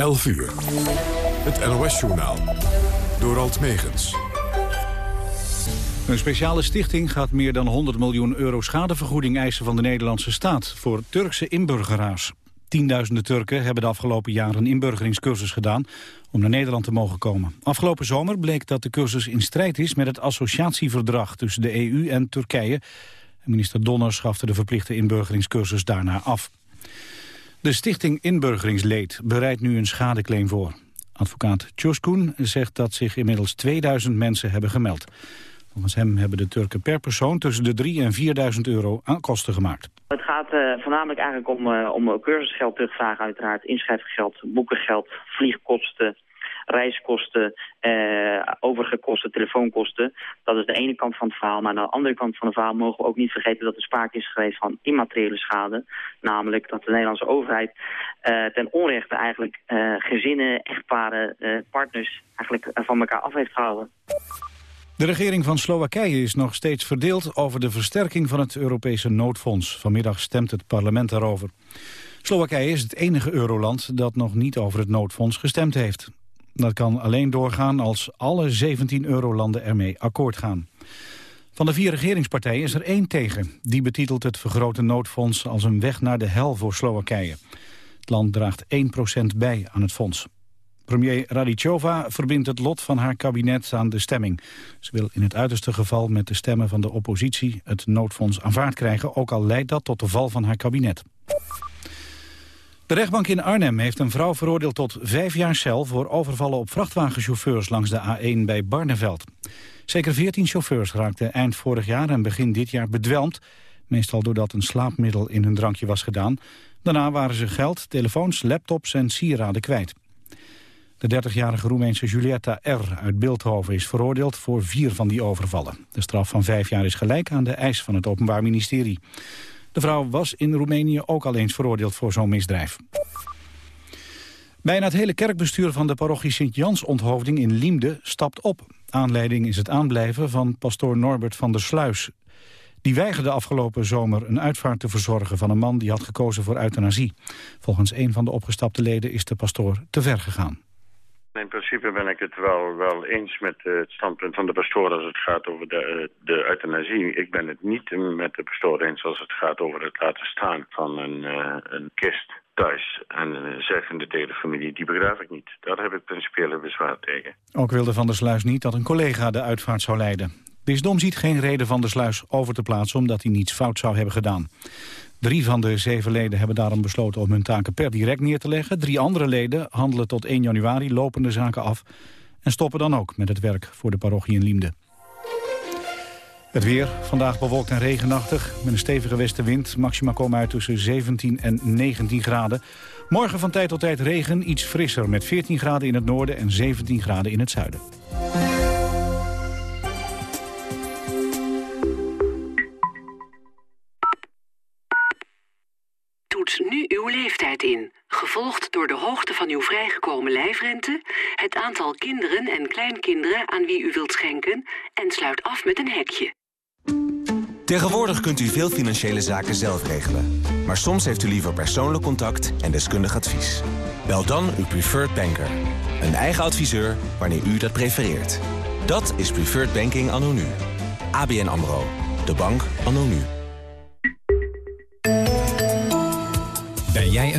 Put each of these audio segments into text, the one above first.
11 uur. Het NOS-journaal. Door Alt Megens. Een speciale stichting gaat meer dan 100 miljoen euro schadevergoeding eisen van de Nederlandse staat voor Turkse inburgeraars. Tienduizenden Turken hebben de afgelopen jaren een inburgeringscursus gedaan om naar Nederland te mogen komen. Afgelopen zomer bleek dat de cursus in strijd is met het associatieverdrag tussen de EU en Turkije. Minister Donner schafte de verplichte inburgeringscursus daarna af. De stichting Inburgeringsleed bereidt nu een schadeclaim voor. Advocaat Çoskun zegt dat zich inmiddels 2000 mensen hebben gemeld. Volgens hem hebben de Turken per persoon tussen de 3 en 4000 euro aan kosten gemaakt. Het gaat uh, voornamelijk eigenlijk om, uh, om cursusgeld terugvragen uiteraard, inschrijfgeld, boekengeld, vliegkosten, reiskosten, eh, overige kosten, telefoonkosten. Dat is de ene kant van het verhaal. Maar aan de andere kant van het verhaal mogen we ook niet vergeten dat er sprake is geweest van immateriële schade. Namelijk dat de Nederlandse overheid eh, ten onrechte eigenlijk eh, gezinnen, echtparen, partners eigenlijk van elkaar af heeft gehouden. De regering van Slowakije is nog steeds verdeeld over de versterking van het Europese noodfonds. Vanmiddag stemt het parlement daarover. Slowakije is het enige euroland dat nog niet over het noodfonds gestemd heeft. Dat kan alleen doorgaan als alle 17 eurolanden ermee akkoord gaan. Van de vier regeringspartijen is er één tegen. Die betitelt het vergrote noodfonds als een weg naar de hel voor Slowakije. Het land draagt 1% bij aan het fonds. Premier Radicova verbindt het lot van haar kabinet aan de stemming. Ze wil in het uiterste geval met de stemmen van de oppositie het noodfonds aanvaard krijgen, ook al leidt dat tot de val van haar kabinet. De rechtbank in Arnhem heeft een vrouw veroordeeld tot vijf jaar cel... voor overvallen op vrachtwagenchauffeurs langs de A1 bij Barneveld. Zeker veertien chauffeurs raakten eind vorig jaar en begin dit jaar bedwelmd... meestal doordat een slaapmiddel in hun drankje was gedaan. Daarna waren ze geld, telefoons, laptops en sieraden kwijt. De 30-jarige Roemeense Julietta R. uit Beeldhoven is veroordeeld voor vier van die overvallen. De straf van vijf jaar is gelijk aan de eis van het Openbaar Ministerie. De vrouw was in Roemenië ook al eens veroordeeld voor zo'n misdrijf. Bijna het hele kerkbestuur van de parochie Sint-Jans onthoofding in Liemde stapt op. Aanleiding is het aanblijven van pastoor Norbert van der Sluis. Die weigerde afgelopen zomer een uitvaart te verzorgen van een man die had gekozen voor euthanasie. Volgens een van de opgestapte leden is de pastoor te ver gegaan. In principe ben ik het wel, wel eens met eh, het standpunt van de pastoor als het gaat over de, eh, de euthanasie. Ik ben het niet met de pastoor eens als het gaat over het laten staan van een, uh, een kist thuis. En zeggen de familie, die begraaf ik niet. Daar heb ik principiële bezwaar tegen. Ook wilde Van der Sluis niet dat een collega de uitvaart zou leiden. Bisdom ziet geen reden Van der Sluis over te plaatsen omdat hij niets fout zou hebben gedaan. Drie van de zeven leden hebben daarom besloten om hun taken per direct neer te leggen. Drie andere leden handelen tot 1 januari lopende zaken af... en stoppen dan ook met het werk voor de parochie in Liemde. Het weer, vandaag bewolkt en regenachtig, met een stevige westenwind. Maxima komen uit tussen 17 en 19 graden. Morgen van tijd tot tijd regen, iets frisser... met 14 graden in het noorden en 17 graden in het zuiden. Nu uw leeftijd in, gevolgd door de hoogte van uw vrijgekomen lijfrente, het aantal kinderen en kleinkinderen aan wie u wilt schenken en sluit af met een hekje. Tegenwoordig kunt u veel financiële zaken zelf regelen. Maar soms heeft u liever persoonlijk contact en deskundig advies. Bel dan uw preferred banker. Een eigen adviseur wanneer u dat prefereert. Dat is Preferred Banking anno nu. ABN AMRO. De bank anno nu.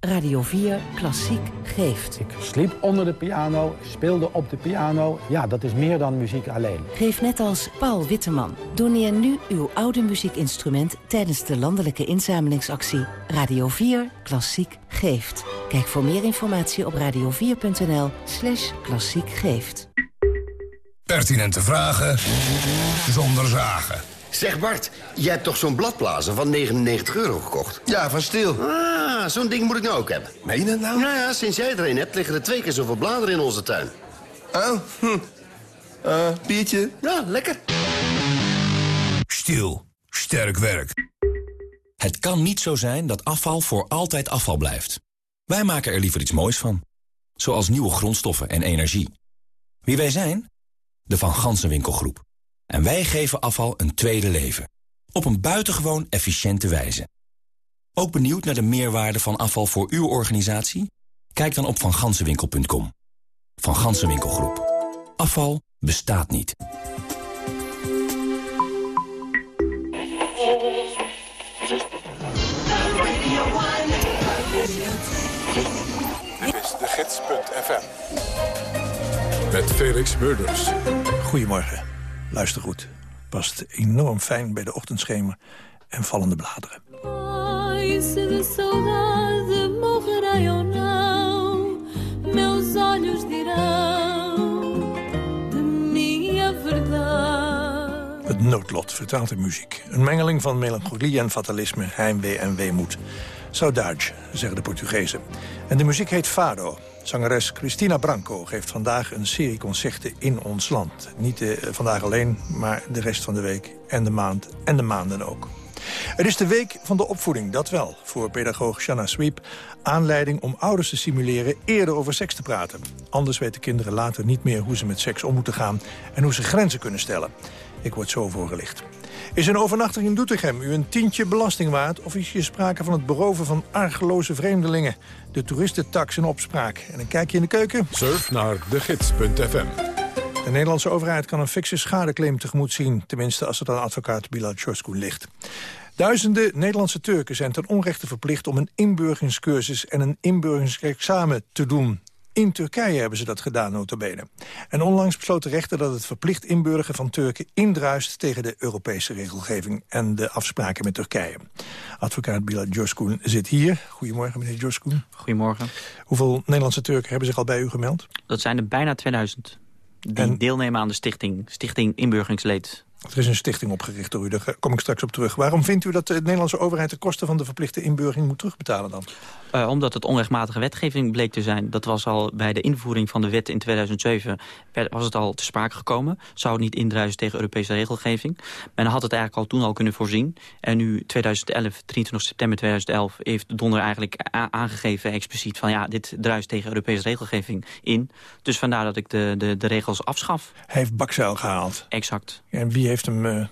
Radio 4 Klassiek geeft. Ik sliep onder de piano, speelde op de piano. Ja, dat is meer dan muziek alleen. Geef net als Paul Witteman. Doneer nu uw oude muziekinstrument tijdens de landelijke inzamelingsactie Radio 4 Klassiek geeft. Kijk voor meer informatie op radio4.nl slash klassiek geeft. Pertinente vragen zonder zagen. Zeg Bart, jij hebt toch zo'n bladblazer van 99 euro gekocht? Ja, van Stil. Ah, zo'n ding moet ik nou ook hebben. Meen je dat nou? Nou ja, sinds jij er een hebt, liggen er twee keer zoveel bladeren in onze tuin. Oh, hm. Uh, biertje? Ja, lekker. Stil. Sterk werk. Het kan niet zo zijn dat afval voor altijd afval blijft. Wij maken er liever iets moois van. Zoals nieuwe grondstoffen en energie. Wie wij zijn? De Van Gansenwinkelgroep. En wij geven afval een tweede leven. Op een buitengewoon efficiënte wijze. Ook benieuwd naar de meerwaarde van afval voor uw organisatie? Kijk dan op vangansenwinkel.com. Van Gansenwinkelgroep. Afval bestaat niet. Dit is de gids.fm. Met Felix Murders. Goedemorgen. Luister goed. Past enorm fijn bij de ochtendschemer en vallende bladeren. Ai, se de saudade morrerei ou não, meus olhos dirão de minha verdade. Het noodlot vertaald in muziek. Een mengeling van melancholie en fatalisme, heimwee en weemoed. Saudade, zeggen de Portugezen. En de muziek heet Fado. Zangeres Cristina Branco geeft vandaag een serie concerten in ons land. Niet eh, vandaag alleen, maar de rest van de week en de maand en de maanden ook. Het is de week van de opvoeding, dat wel, voor pedagoog Shanna Sweep. Aanleiding om ouders te stimuleren eerder over seks te praten. Anders weten kinderen later niet meer hoe ze met seks om moeten gaan... en hoe ze grenzen kunnen stellen. Ik word zo voorgelicht. Is een overnachting in Doetinchem u een tientje belasting waard... of is je sprake van het beroven van argeloze vreemdelingen? De toeristentax in opspraak. En een kijkje in de keuken? Surf naar degids.fm. De Nederlandse overheid kan een fikse schadeclaim tegemoet zien. Tenminste als het aan advocaat Bilal Çoskun ligt. Duizenden Nederlandse Turken zijn ten onrechte verplicht... om een inburgeringscursus en een inburgeringsexamen te doen. In Turkije hebben ze dat gedaan, notabene. En onlangs besloot de rechter dat het verplicht inburgeren van Turken indruist tegen de Europese regelgeving en de afspraken met Turkije. Advocaat Bilal Coskoun zit hier. Goedemorgen, meneer Coskoun. Goedemorgen. Hoeveel Nederlandse Turken hebben zich al bij u gemeld? Dat zijn er bijna 2000 die En- deelnemen aan de stichting, Stichting Inburgeringsleed. Er is een stichting opgericht door u, daar kom ik straks op terug. Waarom vindt u dat de Nederlandse overheid de kosten van de verplichte inburgering moet terugbetalen dan? Eh, omdat het onrechtmatige wetgeving bleek te zijn. Dat was al bij de invoering van de wet in 2007 werd- was het al te sprake gekomen. Zou het niet indruisen tegen Europese regelgeving. Men had het eigenlijk al toen al kunnen voorzien. En nu 2011, 23 september 2011, heeft de donder eigenlijk aangegeven expliciet van ja, dit druist tegen Europese regelgeving in. Dus vandaar dat ik de, de, de regels afschaf. Hij heeft bakzeil gehaald. Exact. En wie heeft hem eh,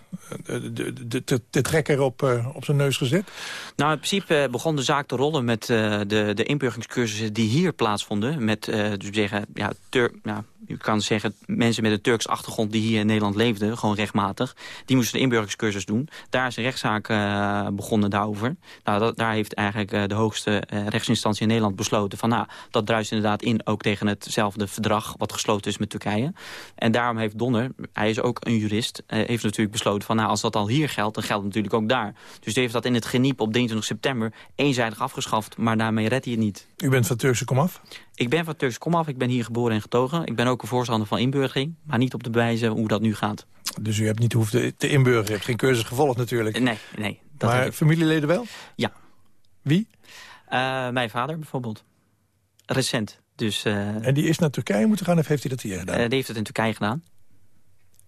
de, de, de, trekker op, eh, op zijn neus gezet? Nou, in principe begon de zaak te rollen met de, de inburgeringscursussen die hier plaatsvonden. Met, eh, dus zeggen, ja, Tur ja, je kan zeggen, mensen met een Turks achtergrond die hier in Nederland leefden, gewoon rechtmatig, die moesten de inburgeringscursus doen. Daar is een rechtszaak eh, begonnen daarover. Nou, dat, daar heeft eigenlijk eh, de hoogste eh, rechtsinstantie in Nederland besloten van, nou, dat druist inderdaad in ook tegen hetzelfde verdrag wat gesloten is met Turkije. En daarom heeft Donner, hij is ook een jurist, heeft natuurlijk besloten van, nou, als dat al hier geldt, dan geldt het natuurlijk ook daar. Dus die heeft dat in het geniep op 23 september eenzijdig afgeschaft, maar daarmee redt hij het niet. U bent van Turkse komaf? Ik ben van Turks komaf, ik ben hier geboren en getogen. Ik ben ook voorstander van inburgering, maar niet op de wijze hoe dat nu gaat. Dus u hebt niet hoeven te, inburgeren. U hebt geen cursus gevolgd natuurlijk. Nee, nee. Dat maar familieleden wel? Ja. Wie? Eh, mijn vader bijvoorbeeld. Recent. Dus eh, En die is naar Turkije moeten gaan of heeft hij dat hier gedaan? eh, die heeft het in Turkije gedaan.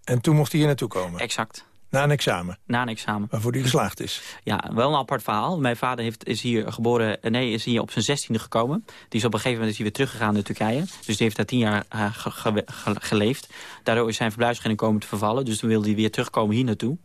en toen mocht hij hier naartoe komen? Exact. Na een examen? Na een examen. Waarvoor hij geslaagd is? Ja, wel een apart verhaal. Mijn vader heeft, is hier geboren, eh, nee, is hier op zijn zestiende gekomen. Die is op een gegeven moment is hij weer teruggegaan naar Turkije. Dus die heeft daar tien jaar eh, ge- ge- ge- geleefd. Daardoor is zijn verblijfsvergunning komen te vervallen. Dus toen wilde hij weer terugkomen hier naartoe.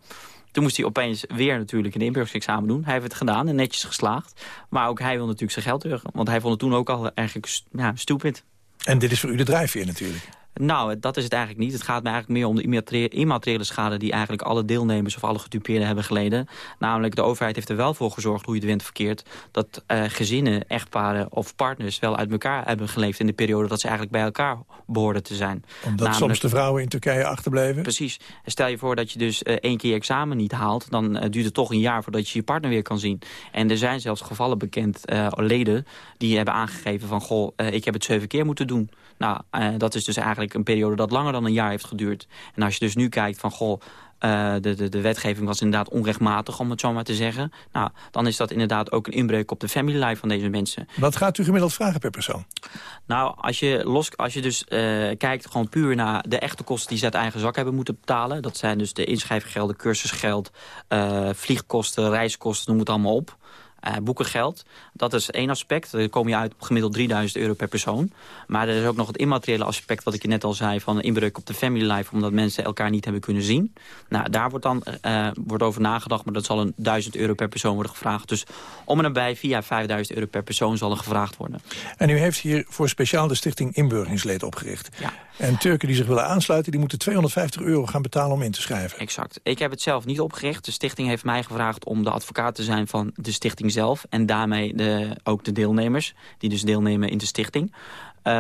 Toen moest hij opeens weer natuurlijk een inburgeringsexamen doen. Hij heeft het gedaan en netjes geslaagd. Maar ook hij wil natuurlijk zijn geld terug. Want hij vond het toen ook al eigenlijk ja, stupid. En dit is voor u de drijfveer natuurlijk. Nou, dat is het eigenlijk niet. Het gaat me eigenlijk meer om de immateriële schade... die eigenlijk alle deelnemers of alle gedupeerden hebben geleden. Namelijk, de overheid heeft er wel voor gezorgd, hoe je het went verkeerd... dat eh, gezinnen, echtparen of partners wel uit elkaar hebben geleefd... in de periode dat ze eigenlijk bij elkaar behoorden te zijn. Omdat Namelijk- soms de vrouwen in Turkije achterbleven? Precies. En Stel je voor dat je dus eh, één keer je examen niet haalt... dan eh, duurt het toch een jaar voordat je je partner weer kan zien. En er zijn zelfs gevallen bekend, leden... die hebben aangegeven van... goh, ik heb het zeven keer moeten doen. Nou, eh, dat is dus eigenlijk eigenlijk een periode dat langer dan een jaar heeft geduurd. En als je dus nu kijkt van, goh, uh, de, de, de wetgeving was inderdaad onrechtmatig, om het zo maar te zeggen. Nou, dan is dat inderdaad ook een inbreuk op de family life van deze mensen. Wat gaat u gemiddeld vragen per persoon? Nou, als je, los, als je dus uh, kijkt gewoon puur naar de echte kosten die ze uit eigen zak hebben moeten betalen. Dat zijn dus de inschrijfgelden, cursusgeld, uh, vliegkosten, reiskosten, noem het allemaal op uh, boekengeld. Dat is één aspect. Dan kom je uit op gemiddeld 3000 euro per persoon. Maar er is ook nog het immateriële aspect, wat ik je net al zei... van inbreuk op de family life, omdat mensen elkaar niet hebben kunnen zien. Nou, daar wordt dan uh, wordt over nagedacht, maar dat zal een 1000 euro per persoon worden gevraagd. Dus om en nabij via 5000 euro per persoon zal er gevraagd worden. En u heeft hier voor speciaal de stichting Inburgingsleed opgericht. Ja. En Turken die zich willen aansluiten, die moeten 250 euro gaan betalen om in te schrijven. Exact. Ik heb het zelf niet opgericht. De stichting heeft mij gevraagd om de advocaat te zijn van de stichting zelf. En daarmee de, ook de deelnemers, die dus deelnemen in de stichting. Uh,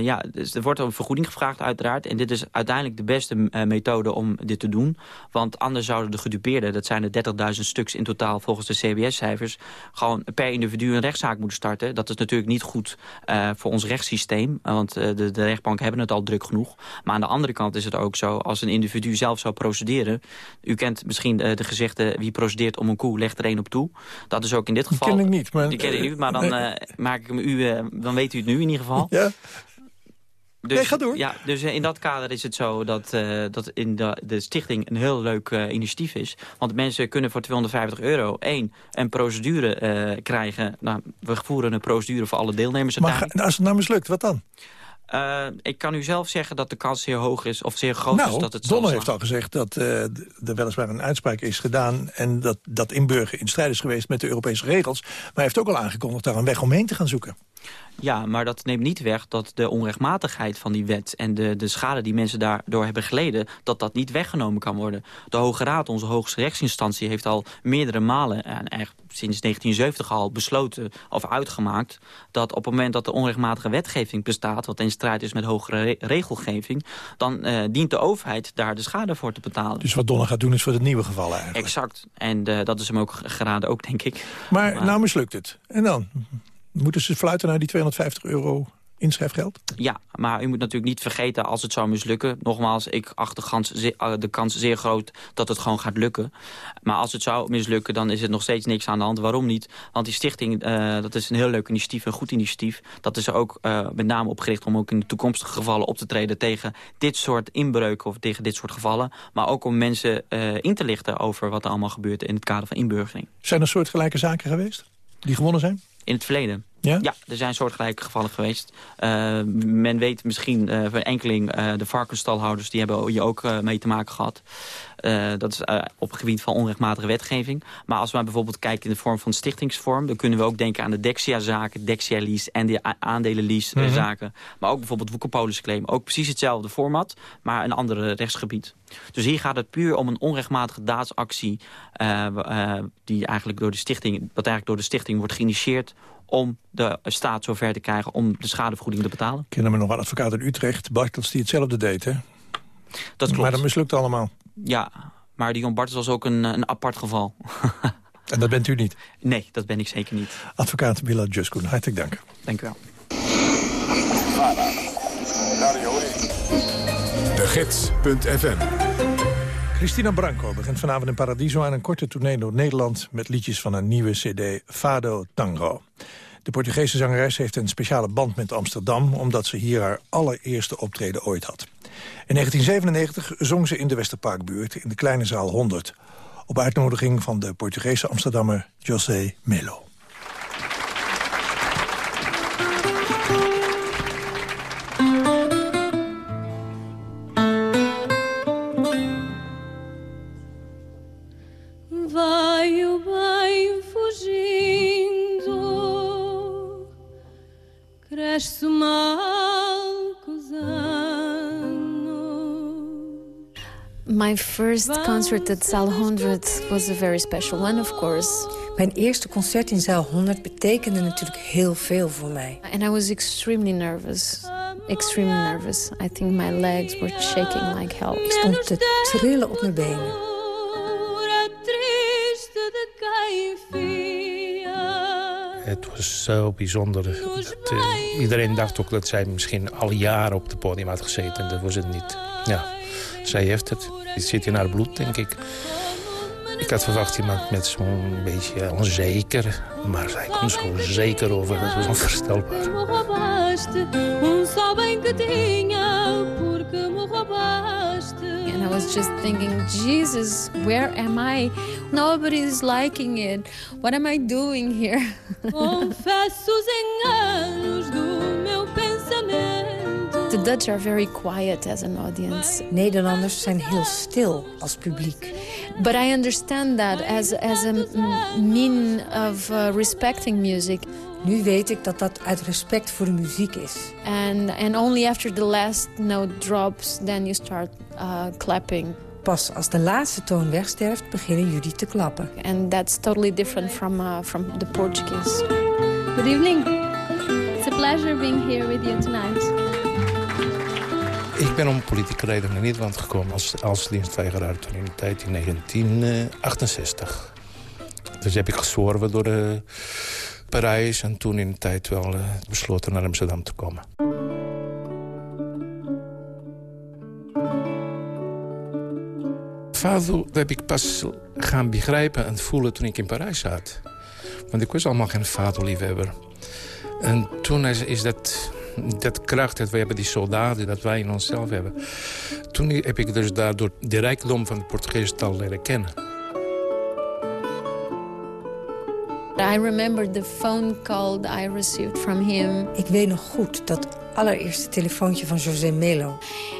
ja, dus er wordt een vergoeding gevraagd uiteraard. En dit is uiteindelijk de beste uh, methode om dit te doen. Want anders zouden de gedupeerden, dat zijn er 30.000 stuks in totaal volgens de CBS-cijfers... gewoon per individu een rechtszaak moeten starten. Dat is natuurlijk niet goed uh, voor ons rechtssysteem. Want de, de rechtbanken hebben het al druk genoeg. Maar aan de andere kant is het ook zo, als een individu zelf zou procederen... U kent misschien de gezegde, wie procedeert om een koe, legt er één op toe. Dat is ook in dit geval... Die ken ik niet. Maar, die ken ik niet, maar dan, maak ik hem u, dan weet u het nu in ieder geval. Ja. Dus, nee, ga door. Ja, dus in dat kader is het zo dat, uh, dat in de, de stichting een heel leuk uh, initiatief is. Want mensen kunnen voor 250 euro één een procedure uh, krijgen. Nou, we voeren een procedure voor alle deelnemers. Maar als het nou mislukt, wat dan? Uh, ik kan u zelf zeggen dat de kans zeer hoog is, of zeer groot nou, is dat het Donner heeft al gezegd dat uh, er weliswaar een uitspraak is gedaan... en dat, dat inburgen in strijd is geweest met de Europese regels. Maar hij heeft ook al aangekondigd daar een weg omheen te gaan zoeken. Ja, maar dat neemt niet weg dat de onrechtmatigheid van die wet... en de, de schade die mensen daardoor hebben geleden... dat dat niet weggenomen kan worden. De Hoge Raad, onze hoogste rechtsinstantie... heeft al meerdere malen, en echt sinds 1970 al, besloten of uitgemaakt... dat op het moment dat de onrechtmatige wetgeving bestaat... wat in strijd is met hogere re regelgeving... dan uh, dient de overheid daar de schade voor te betalen. Dus wat Donner gaat doen is voor het nieuwe geval eigenlijk? Exact. En uh, dat is hem ook geraden ook, denk ik. Maar, maar nou mislukt het. En dan? Moeten ze fluiten naar die 250 euro inschrijfgeld? Ja, maar u moet natuurlijk niet vergeten als het zou mislukken. Nogmaals, ik acht de kans, de kans zeer groot dat het gewoon gaat lukken. Maar als het zou mislukken, dan is het nog steeds niks aan de hand. Waarom niet? Want die stichting, uh, dat is een heel leuk initiatief, een goed initiatief. Dat is er ook uh, met name opgericht om ook in de toekomstige gevallen op te treden... tegen dit soort inbreuken of tegen dit soort gevallen. Maar ook om mensen uh, in te lichten over wat er allemaal gebeurt in het kader van inburgering. Zijn er soortgelijke zaken geweest die gewonnen zijn? In het verleden. Ja? ja, er zijn soortgelijke gevallen geweest. Uh, men weet misschien uh, van enkeling, uh, de varkensstalhouders... die hebben hier ook mee te maken gehad. dat is op het gebied van onrechtmatige wetgeving. Maar als we bijvoorbeeld kijken in de vorm van stichtingsvorm... dan kunnen we ook denken aan de Dexia-zaken, Dexia-lease... en de aandelenlease-zaken. Mm -hmm. Maar ook bijvoorbeeld woekerpolisclaim. Ook precies hetzelfde format, maar een andere rechtsgebied. Dus hier gaat het puur om een onrechtmatige daadsactie... die eigenlijk door de stichting, wat eigenlijk door de stichting wordt geïnitieerd om de staat zover te krijgen om de schadevergoeding te betalen. Ik ken me nog een advocaat in Utrecht, Bartels, die hetzelfde deed, hè? Dat klopt. Maar dat mislukt allemaal. Ja, maar Dion Bartels was ook een, een apart geval. en dat bent u niet? Nee, dat ben ik zeker niet. Advocaat Willa Juskoen, hartelijk dank. Dank u wel. De Gids.fm Christina Branco begint vanavond in Paradiso aan een korte tournee door Nederland... met liedjes van een nieuwe cd, Fado Tango. De Portugese zangeres heeft een speciale band met Amsterdam... omdat ze hier haar allereerste optreden ooit had. In 1997 zong ze in de Westerparkbuurt in de kleine zaal 100... op uitnodiging van de Portugese Amsterdammer José Melo. My first concert at Zaal 100 was a very special one, of course. Mijn eerste concert in Zaal 100 betekende natuurlijk heel veel voor mij. And I was extremely nervous. Extremely nervous. I think my legs were shaking like hell. Ik stond te trillen op mijn benen. Het was zo bijzonder. Dat, eh, iedereen dacht ook dat zij misschien al jaren op het podium had gezeten. Dat was het niet. Ja, zij heeft het. Het zit in haar bloed, denk ik. Ik had verwacht iemand met zo'n beetje onzeker. Maar zij komt zo zeker over. Dat was onvoorstelbaar. And I was just thinking, Jesus, where am I? Nobody's liking it. What am I doing here? Confesso os enganos do meu pensamento. The Dutch are very quiet as an audience. Nederlanders zijn heel stil als publiek. But I understand that as, as a mean of uh, respecting music. Nu weet ik dat dat uit respect voor de muziek is. And, and only after the last note drops, then you start uh, clapping. Pas als de laatste toon wegsterft, beginnen jullie te klappen. And that's totally different from, uh, from the Portuguese. Good evening. It's a pleasure being here with you tonight. Ik ben om politieke redenen naar Nederland gekomen als, als dienstweigeraar toen in de tijd in 1968. Dus heb ik gezworven door eh, Parijs en toen in de tijd wel eh, besloten naar Amsterdam te komen. Fado heb ik pas gaan begrijpen en voelen toen ik in Parijs zat. Want ik was allemaal geen Fado-liefhebber. En toen is, is dat, dat kracht dat we hebben, die soldaten, dat wij in onszelf hebben. Toen heb ik dus daardoor de rijkdom van de Portugese taal leren kennen. I remember the phone call I received from him. Ik weet nog goed dat allereerste telefoontje van José Melo.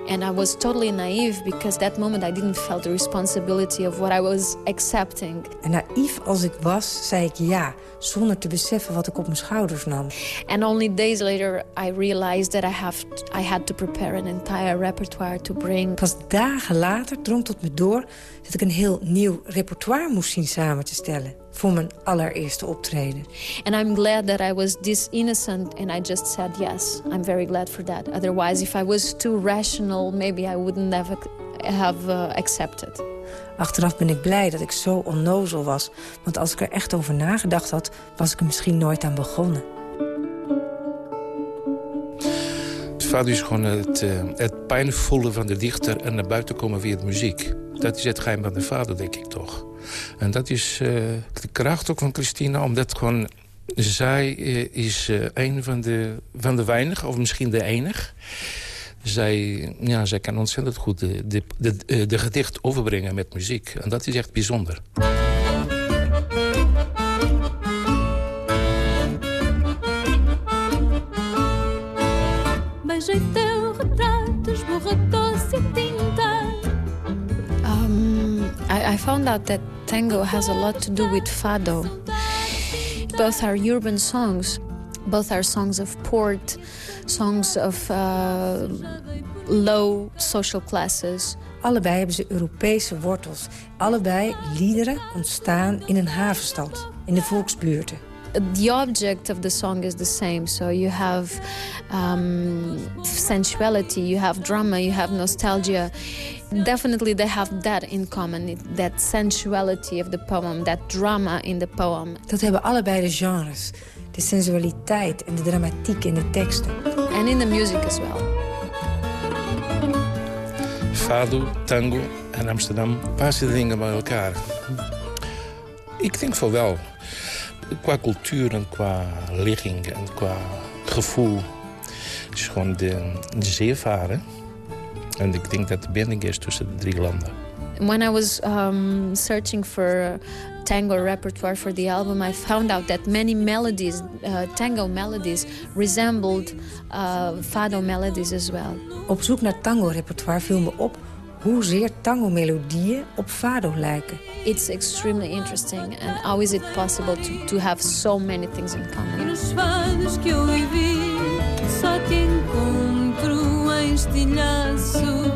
And I was totally naive because that moment I didn't feel the responsibility of what I was accepting. En naïef als ik was, zei ik ja, zonder te beseffen wat ik op mijn schouders nam. And only days later I realized that I have I had to prepare an entire repertoire to bring. Pas dagen later drong tot me door dat ik een heel nieuw repertoire moest zien samen te stellen voor mijn allereerste optreden. And I'm glad that I was this innocent and I just said yes. I'm very glad for that. Otherwise, if I was too rational, maybe I wouldn't have, have uh, accepted. Achteraf ben ik blij dat ik zo onnozel was. Want als ik er echt over nagedacht had, was ik er misschien nooit aan begonnen. Het fado is gewoon het, uh, het pijnvolle van de dichter en naar buiten komen via de muziek. Dat is het geheim van de vader, denk ik toch. En dat is uh, de kracht ook van Christina, omdat gewoon... Zij uh, is een van de, van de weinigen, of misschien de enige. Zij, ja, zij kan ontzettend goed de, de, de, de gedicht overbrengen met muziek. En dat is echt bijzonder. Found out that tango has a lot to do with fado. Both are urban songs. Both are songs of port, songs of uh, low social classes. Allebei hebben ze Europese wortels. Allebei liederen ontstaan in een havenstad, in de volksbuurten. The object of the song is the same. So you have um, sensuality, you have drama, you have nostalgia. Definitely they have that in common. That sensuality of the poem, that drama in the poem. Dat hebben allebei de genres. De sensualiteit en de dramatiek in de teksten. And in the music as well. Fado, tango en Amsterdam passen de dingen bij elkaar. Ik denk van wel. Qua cultuur en qua ligging en qua gevoel. Het is gewoon de, de zeevaren. En ik denk dat de binding is tussen de drie landen. When I was um, searching for tango repertoire for the album, I found out that many melodies, uh, tango melodies, resembled uh, fado melodies as well. Op zoek naar tango repertoire viel me op hoezeer tango-melodieën op fado lijken. It's extremely interesting and how is it possible to, to have so many things in common? nos fados que eu vivi, só te encontro em estilhaços.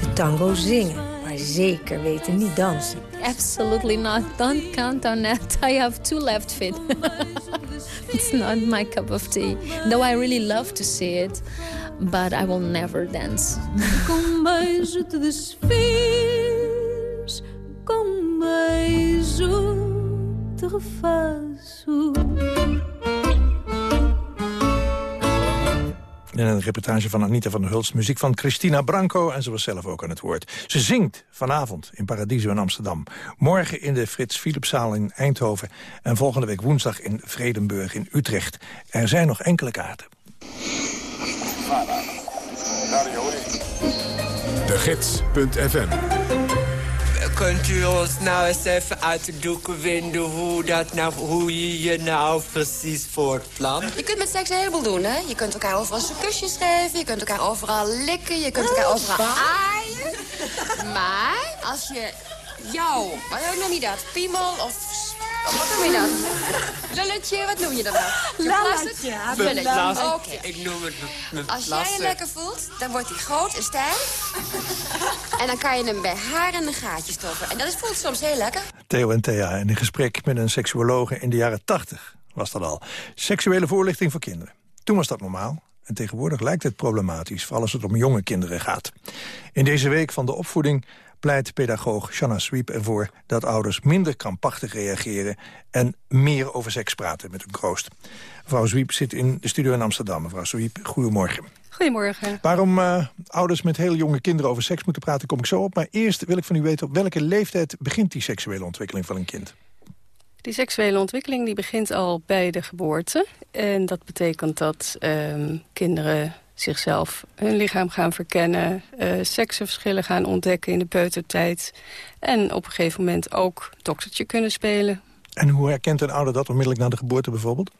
De tango zingen, maar zeker weten niet dansen. Absolutely not. Don't count on that. I have two left feet. it's not my cup of tea. Though I really love to see it, but I will never dance. Com beijo te desfiz, com beijo te refaço. In een reportage van Anita van der Hulst, muziek van Christina Branco... en ze was zelf ook aan het woord. Ze zingt vanavond in Paradiso in Amsterdam. Morgen in de Frits Philipszaal in Eindhoven... en volgende week woensdag in Vredenburg in Utrecht. Er zijn nog enkele kaarten. De Gids.fm Kunt u ons nou eens even uit de doeken winden hoe, dat nou, hoe je je nou precies voortplant? Je kunt met seks een heleboel doen, hè? Je kunt elkaar overal zo'n kusjes geven, je kunt elkaar overal likken, je kunt elkaar overal aaien. Maar als je jou, wat noem je dat? Piemel of wat noem je dat? Lulletje, wat noem je dat nou? Lalletje. Lulletje, oké. Ik noem het mijn Als jij je lekker voelt, dan wordt hij groot en stijf. en dan kan je hem bij haar in een gaatje stoppen. En dat is, voelt soms heel lekker. Theo en Thea in een gesprek met een seksuologe in de jaren 80 was dat al. Seksuele voorlichting voor kinderen. Toen was dat normaal. En tegenwoordig lijkt het problematisch, vooral als het om jonge kinderen gaat. In deze week van de opvoeding pleit pedagoog Shanna Sweep ervoor dat ouders minder krampachtig reageren en meer over seks praten met hun kroost. Mevrouw Sweep zit in de studio in Amsterdam. Mevrouw Sweep, goedemorgen. Goedemorgen. Waarom uh, ouders met heel jonge kinderen over seks moeten praten, kom ik zo op. Maar eerst wil ik van u weten, op welke leeftijd begint die seksuele ontwikkeling van een kind? Die seksuele ontwikkeling die begint al bij de geboorte. En dat betekent dat uh, kinderen zichzelf hun lichaam gaan verkennen... Uh, seksenverschillen gaan ontdekken in de peutertijd... en op een gegeven moment ook doktertje kunnen spelen. En hoe herkent een ouder dat onmiddellijk na de geboorte bijvoorbeeld?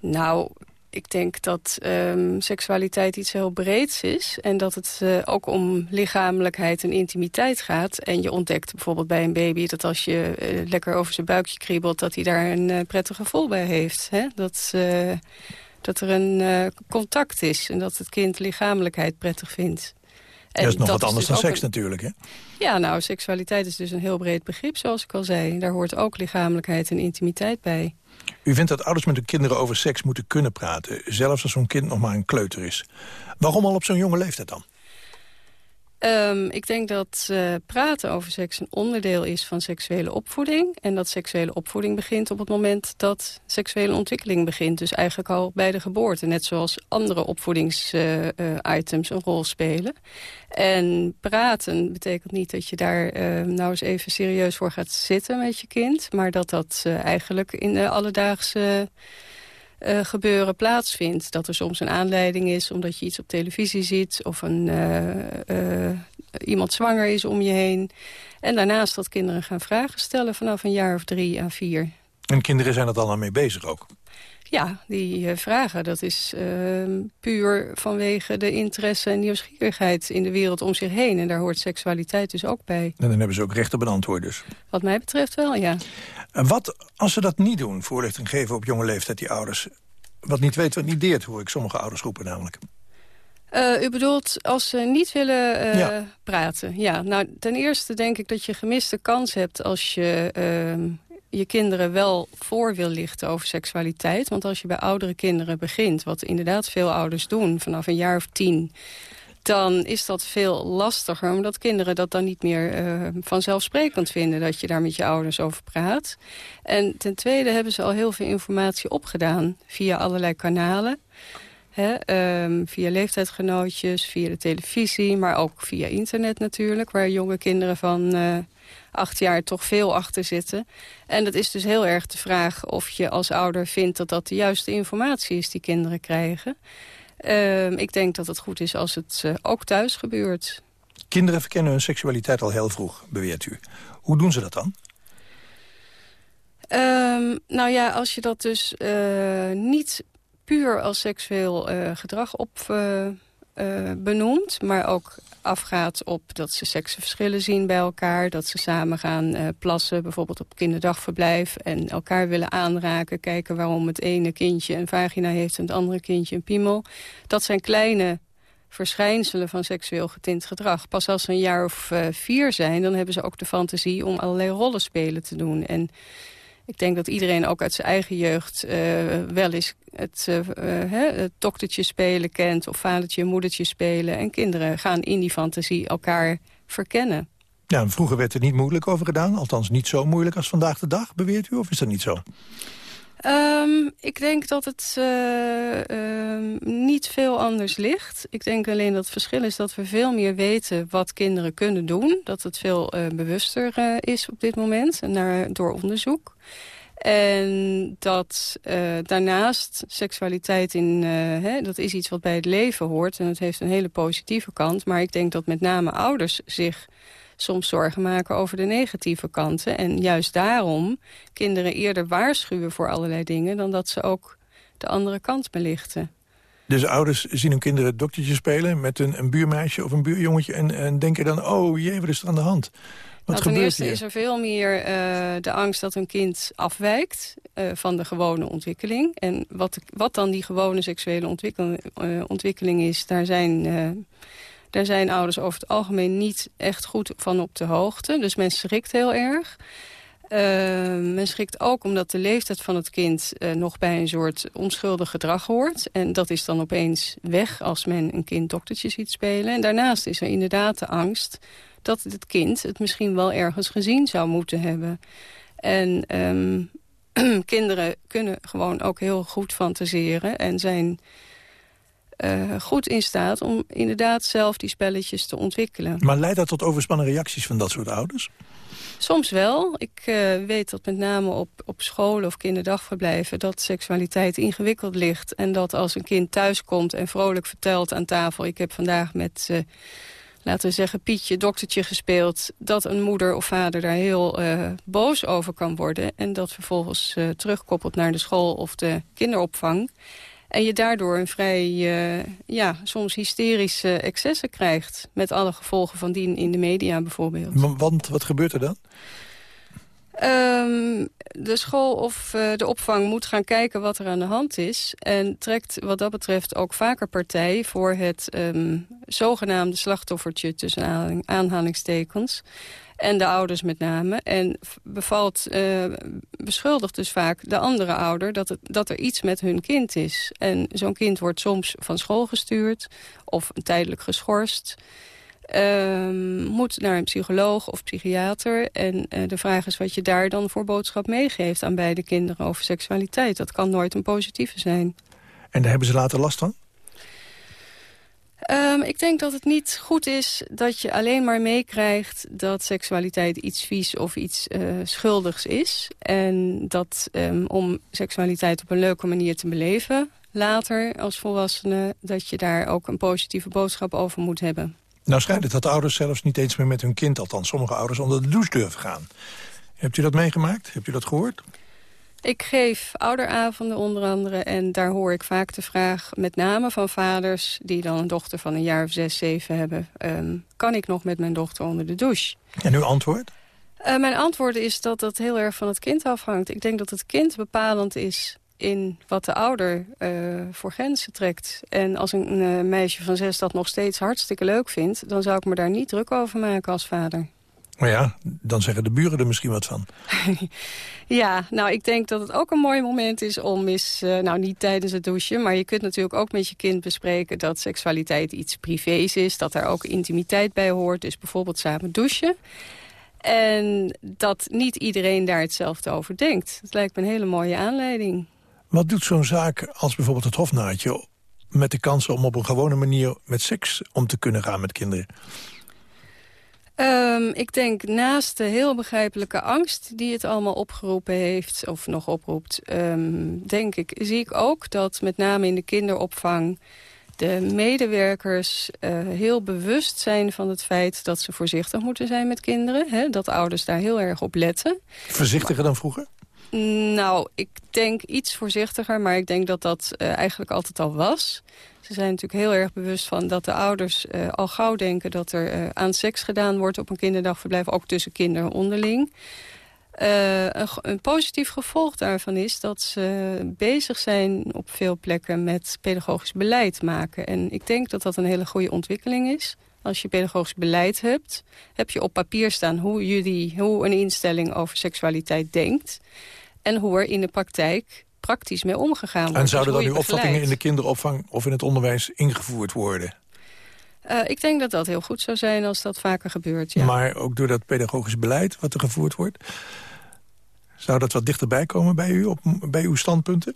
Nou, ik denk dat um, seksualiteit iets heel breeds is... en dat het uh, ook om lichamelijkheid en intimiteit gaat. En je ontdekt bijvoorbeeld bij een baby dat als je uh, lekker over zijn buikje kriebelt... dat hij daar een uh, prettig gevoel bij heeft. Hè? Dat, dat er een contact is en dat het kind lichamelijkheid prettig vindt. En dat is nog dat wat anders dus dan seks een... natuurlijk, hè? Ja, nou, seksualiteit is dus een heel breed begrip, zoals ik al zei. Daar hoort ook lichamelijkheid en intimiteit bij. U vindt dat ouders met hun kinderen over seks moeten kunnen praten... zelfs als zo'n kind nog maar een kleuter is. Waarom al op zo'n jonge leeftijd dan? Um, ik denk dat uh, praten over seks een onderdeel is van seksuele opvoeding. En dat seksuele opvoeding begint op het moment dat seksuele ontwikkeling begint. Dus eigenlijk al bij de geboorte. Net zoals andere opvoedingsitems uh, uh, een rol spelen. En praten betekent niet dat je daar ehm, nou eens even serieus voor gaat zitten met je kind. Maar dat dat eh, eigenlijk in de alledaagse uh, gebeuren plaatsvindt. Dat er soms een aanleiding is omdat je iets op televisie ziet... of een, uh, uh, iemand zwanger is om je heen. En daarnaast dat kinderen gaan vragen stellen vanaf een jaar of drie à vier. En kinderen zijn er dan mee bezig ook? Ja, die vragen, dat is ehm, puur vanwege de interesse en nieuwsgierigheid in de wereld om zich heen. En daar hoort seksualiteit dus ook bij. En dan hebben ze ook recht op een antwoord dus? Wat mij betreft wel, ja. En wat als ze dat niet doen, voorlichting geven op jonge leeftijd, die ouders? Wat niet weet, wat niet deert, hoor ik sommige ouders roepen namelijk. Uh, u bedoelt als ze niet willen uh, ja. praten? Ja, nou ten eerste denk ik dat je gemiste kans hebt als je uh, je kinderen wel voor wil lichten over seksualiteit. Want als je bij oudere kinderen begint, wat inderdaad veel ouders doen vanaf een jaar of tien dan is dat veel lastiger. Omdat kinderen dat dan niet meer uh, vanzelfsprekend vinden... dat je daar met je ouders over praat. En ten tweede hebben ze al heel veel informatie opgedaan... via allerlei kanalen. Hè, um, via leeftijdsgenootjes, via de televisie... maar ook via internet natuurlijk... waar jonge kinderen van uh, acht jaar toch veel achter zitten. En dat is dus heel erg de vraag of je als ouder vindt... dat dat de juiste informatie is die kinderen krijgen... Uh, ik denk dat het goed is als het uh, ook thuis gebeurt. Kinderen verkennen hun seksualiteit al heel vroeg, beweert u. Hoe doen ze dat dan? Um, nou ja, als je dat dus uh, niet puur als seksueel uh, gedrag op benoemt... maar ook afgaat op dat ze seksenverschillen zien bij elkaar... dat ze samen gaan uh, plassen, bijvoorbeeld op kinderdagverblijf... en elkaar willen aanraken, kijken waarom het ene kindje een vagina heeft... en het andere kindje een piemel. Dat zijn kleine verschijnselen van seksueel getint gedrag. Pas als ze een jaar of uh, vier zijn, dan hebben ze ook de fantasie... om allerlei rollenspelen te doen. En ik denk dat iedereen ook uit zijn eigen jeugd uh, wel eens het, uh, het doktertje spelen kent... of vadertje en moedertje spelen. En kinderen gaan in die fantasie elkaar verkennen. Ja, vroeger werd er niet moeilijk over gedaan. Althans niet zo moeilijk als vandaag de dag, beweert u? Of is dat niet zo? Ehm, ik denk dat het eh, ehm, niet veel anders ligt. Ik denk alleen dat het verschil is dat we veel meer weten wat kinderen kunnen doen. Dat het veel eh, bewuster eh, is op dit moment naar, door onderzoek. En dat daarnaast seksualiteit in, hè, dat is iets wat bij het leven hoort. En het heeft een hele positieve kant. Maar ik denk dat met name ouders zich soms zorgen maken over de negatieve kanten. En juist daarom kinderen eerder waarschuwen voor allerlei dingen... dan dat ze ook de andere kant belichten. Dus ouders zien hun kinderen doktertje spelen met een, een buurmeisje of een buurjongetje... En, en denken dan, oh jee, wat is er aan de hand? Wat nou, ten eerste hier? is er veel meer uh, de angst dat een kind afwijkt uh, van de gewone ontwikkeling. En wat, wat dan die gewone seksuele ontwikkeling, uh, ontwikkeling is, daar zijn daar zijn ouders over het algemeen niet echt goed van op de hoogte. Dus men schrikt heel erg. Uh, men schrikt ook omdat de leeftijd van het kind uh, nog bij een soort onschuldig gedrag hoort. En dat is dan opeens weg als men een kind doktertje ziet spelen. En daarnaast is er inderdaad de angst dat het kind het misschien wel ergens gezien zou moeten hebben. En um, kinderen kunnen gewoon ook heel goed fantaseren en zijn uh, goed in staat om inderdaad zelf die spelletjes te ontwikkelen. Maar leidt dat tot overspannen reacties van dat soort ouders? Soms wel. Ik uh, weet dat met name op, op scholen of kinderdagverblijven... dat seksualiteit ingewikkeld ligt. En dat als een kind thuiskomt en vrolijk vertelt aan tafel... ik heb vandaag met, uh, laten we zeggen, Pietje, doktertje gespeeld... dat een moeder of vader daar heel boos over kan worden... en dat vervolgens terugkoppelt naar de school of de kinderopvang... En je daardoor een vrij, uh, ja, soms hysterische excessen krijgt. Met alle gevolgen van dien in de media bijvoorbeeld. Want wat gebeurt er dan? Um, de school of uh, de opvang moet gaan kijken wat er aan de hand is. En trekt wat dat betreft ook vaker partij voor het um, zogenaamde slachtoffertje tussen aanhalingstekens. En de ouders met name. En bevalt, uh, beschuldigt dus vaak de andere ouder dat, het, dat er iets met hun kind is. En zo'n kind wordt soms van school gestuurd of tijdelijk geschorst. Um, moet naar een psycholoog of psychiater. En uh, de vraag is wat je daar dan voor boodschap meegeeft aan beide kinderen over seksualiteit. Dat kan nooit een positieve zijn. En daar hebben ze later last van? Um, ik denk dat het niet goed is dat je alleen maar meekrijgt... dat seksualiteit iets vies of iets uh, schuldigs is. En dat um, om seksualiteit op een leuke manier te beleven... later als volwassene, dat je daar ook een positieve boodschap over moet hebben. Nou schijnt het dat ouders zelfs niet eens meer met hun kind... althans sommige ouders onder de douche durven gaan. Hebt u dat meegemaakt? Hebt u dat gehoord? Ik geef ouderavonden onder andere en daar hoor ik vaak de vraag... met name van vaders die dan een dochter van een jaar of zes, zeven hebben... Um, kan ik nog met mijn dochter onder de douche? En uw antwoord? Uh, mijn antwoord is dat dat heel erg van het kind afhangt. Ik denk dat het kind bepalend is in wat de ouder uh, voor grenzen trekt. En als een uh, meisje van zes dat nog steeds hartstikke leuk vindt... dan zou ik me daar niet druk over maken als vader. Maar ja, dan zeggen de buren er misschien wat van. ja, nou ik denk dat het ook een mooi moment is om eens... Uh, nou niet tijdens het douchen, maar je kunt natuurlijk ook met je kind bespreken... dat seksualiteit iets privés is, dat daar ook intimiteit bij hoort. Dus bijvoorbeeld samen douchen. En dat niet iedereen daar hetzelfde over denkt. Dat lijkt me een hele mooie aanleiding. Wat doet zo'n zaak als bijvoorbeeld het hofnaadje... met de kans om op een gewone manier met seks om te kunnen gaan met kinderen? Um, ik denk naast de heel begrijpelijke angst die het allemaal opgeroepen heeft... of nog oproept, um, denk ik, zie ik ook dat met name in de kinderopvang... de medewerkers uh, heel bewust zijn van het feit dat ze voorzichtig moeten zijn met kinderen. Hè? Dat ouders daar heel erg op letten. Voorzichtiger dan vroeger? Nou, ik denk iets voorzichtiger, maar ik denk dat dat uh, eigenlijk altijd al was. Ze zijn natuurlijk heel erg bewust van dat de ouders uh, al gauw denken... dat er uh, aan seks gedaan wordt op een kinderdagverblijf, ook tussen kinderen onderling. Een, een, positief gevolg daarvan is dat ze bezig zijn op veel plekken met pedagogisch beleid maken. En ik denk dat dat een hele goede ontwikkeling is. Als je pedagogisch beleid hebt, heb je op papier staan hoe, jullie, hoe een instelling over seksualiteit denkt. En hoe er in de praktijk praktisch mee omgegaan wordt. En zouden dus dan uw opvattingen in de kinderopvang of in het onderwijs ingevoerd worden? Uh, ik denk dat dat heel goed zou zijn als dat vaker gebeurt, ja. Maar ook door dat pedagogisch beleid wat er gevoerd wordt... zou dat wat dichterbij komen bij u, op, bij uw standpunten?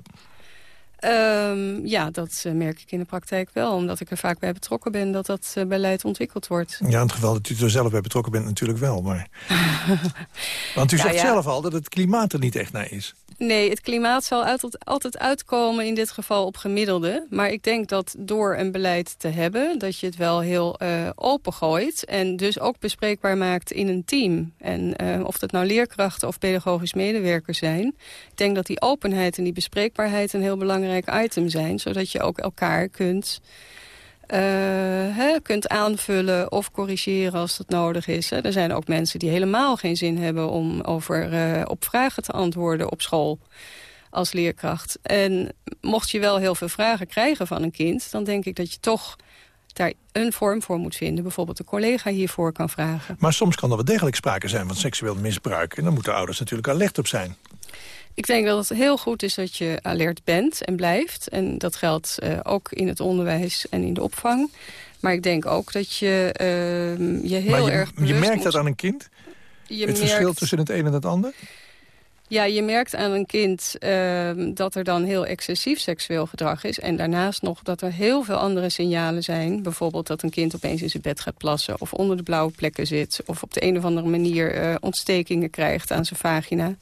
Um, ja, dat uh, merk ik in de praktijk wel. Omdat ik er vaak bij betrokken ben dat dat uh, beleid ontwikkeld wordt. Ja, in het geval dat u er zelf bij betrokken bent natuurlijk wel. Maar... Want u zegt ja. zelf al dat het klimaat er niet echt naar is. Nee, het klimaat zal altijd, uitkomen in dit geval op gemiddelde. Maar ik denk dat door een beleid te hebben... dat je het wel heel uh, opengooit. En dus ook bespreekbaar maakt in een team. En uh, of dat nou leerkrachten of pedagogisch medewerkers zijn. Ik denk dat die openheid en die bespreekbaarheid een heel belangrijk item zijn. Zodat je ook elkaar kunt... Hè, kunt aanvullen of corrigeren als dat nodig is. Er zijn ook mensen die helemaal geen zin hebben om over, uh, op vragen te antwoorden op school als leerkracht. En mocht je wel heel veel vragen krijgen van een kind... dan denk ik dat je toch daar een vorm voor moet vinden. Bijvoorbeeld een collega hiervoor kan vragen. Maar soms kan er wel degelijk sprake zijn van seksueel misbruik. En dan moeten ouders natuurlijk alert op zijn. Ik denk dat het heel goed is dat je alert bent en blijft. En dat geldt uh, ook in het onderwijs en in de opvang. Maar ik denk ook dat je uh, je heel je, erg Je merkt moet... dat aan een kind? Je het merkt... verschil tussen het een en het ander? Ja, je merkt aan een kind uh, dat er dan heel excessief seksueel gedrag is. En daarnaast nog dat er heel veel andere signalen zijn. Bijvoorbeeld dat een kind opeens in zijn bed gaat plassen... of onder de blauwe plekken zit... of op de een of andere manier uh, ontstekingen krijgt aan zijn vagina.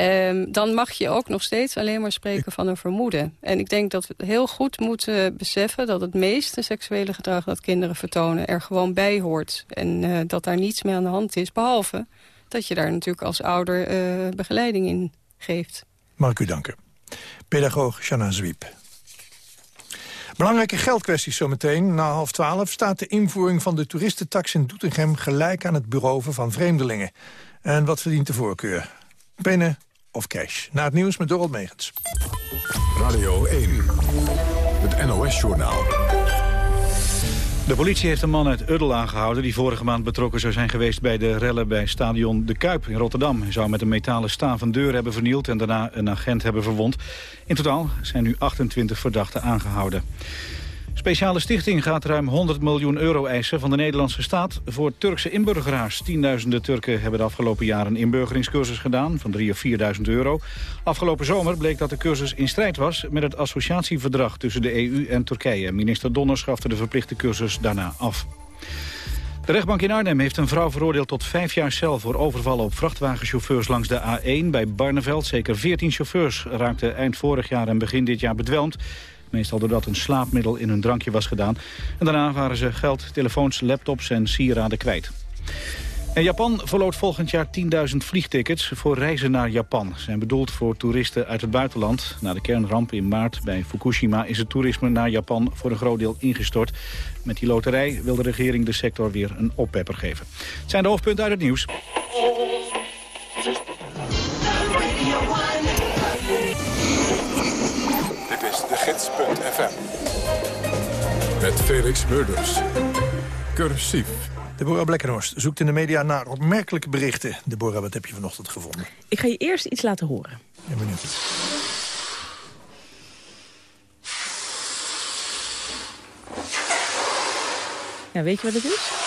Um, dan mag je ook nog steeds alleen maar spreken van een vermoeden. En ik denk dat we heel goed moeten beseffen... dat het meeste seksuele gedrag dat kinderen vertonen er gewoon bij hoort. En uh, dat daar niets mee aan de hand is, behalve dat je daar natuurlijk als ouder uh, begeleiding in geeft. Mag ik u danken. Pedagoog Shanna Zwiep. Belangrijke geldkwesties zometeen. Na half twaalf staat de invoering van de toeristentax in Doetinchem... gelijk aan het beroven van vreemdelingen. En wat verdient de voorkeur? Pennen of cash? Na het nieuws met Dorot Megens. Radio 1, het NOS-journaal. De politie heeft een man uit Uddel aangehouden... die vorige maand betrokken zou zijn geweest bij de rellen bij stadion De Kuip in Rotterdam. Hij zou met een metalen staaf een deur hebben vernield... en daarna een agent hebben verwond. In totaal zijn nu 28 verdachten aangehouden. Speciale stichting gaat ruim 100 miljoen euro eisen van de Nederlandse staat voor Turkse inburgeraars. Tienduizenden Turken hebben de afgelopen jaren een inburgeringscursus gedaan van 3 of 4.000 euro. Afgelopen zomer bleek dat de cursus in strijd was met het associatieverdrag tussen de EU en Turkije. Minister Donner schafte de verplichte cursus daarna af. De rechtbank in Arnhem heeft een vrouw veroordeeld tot vijf jaar cel... voor overvallen op vrachtwagenchauffeurs langs de A1 bij Barneveld. Zeker 14 chauffeurs raakten eind vorig jaar en begin dit jaar bedwelmd. Meestal doordat een slaapmiddel in hun drankje was gedaan. En daarna waren ze geld, telefoons, laptops en sieraden kwijt. En Japan verloot volgend jaar 10.000 vliegtickets voor reizen naar Japan. Ze zijn bedoeld voor toeristen uit het buitenland. Na de kernramp in maart bij Fukushima is het toerisme naar Japan voor een groot deel ingestort. Met die loterij wil de regering de sector weer een oppepper geven. Het zijn de hoofdpunten uit het nieuws. gids.fm. Met Felix Murders. Cursief. Deborah Blekkenhorst zoekt in de media naar opmerkelijke berichten. Deborah, wat heb je vanochtend gevonden? Ik ga je eerst iets laten horen. Ja, benieuwd. Ja, weet je wat het is?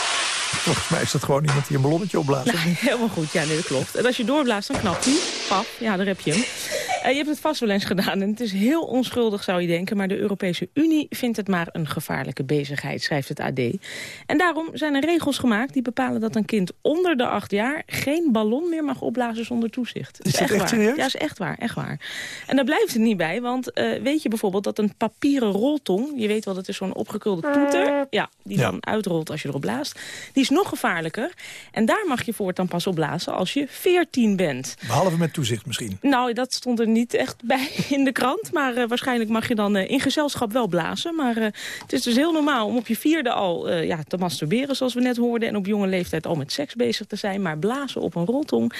Volgens mij is dat gewoon iemand die een ballonnetje opblaast. Nou, helemaal goed, ja, nee, dat klopt. En als je doorblaast, dan knapt hij. Paf, ja, daar heb je hem. Uh, je hebt het vast wel eens gedaan en het is heel onschuldig zou je denken... maar de Europese Unie vindt het maar een gevaarlijke bezigheid, schrijft het AD. En daarom zijn er regels gemaakt die bepalen dat een kind onder de acht jaar... geen ballon meer mag opblazen zonder toezicht. Is, is dat echt, waar. serieus? Ja, is echt waar, echt waar. En daar blijft het niet bij, want uh, weet je bijvoorbeeld dat een papieren roltong... je weet wel, dat is zo'n opgekulde toeter... ja, die ja. dan uitrolt als je erop blaast... die is nog gevaarlijker. En daar mag je voortaan pas op blazen als je 14 bent. Behalve met toezicht misschien? Nou, dat stond er niet echt bij in de krant. Maar uh, waarschijnlijk mag je dan uh, in gezelschap wel blazen. Maar uh, het is dus heel normaal om op je vierde al ja, te masturberen, zoals we net hoorden. En op jonge leeftijd al met seks bezig te zijn. Maar blazen op een roltong,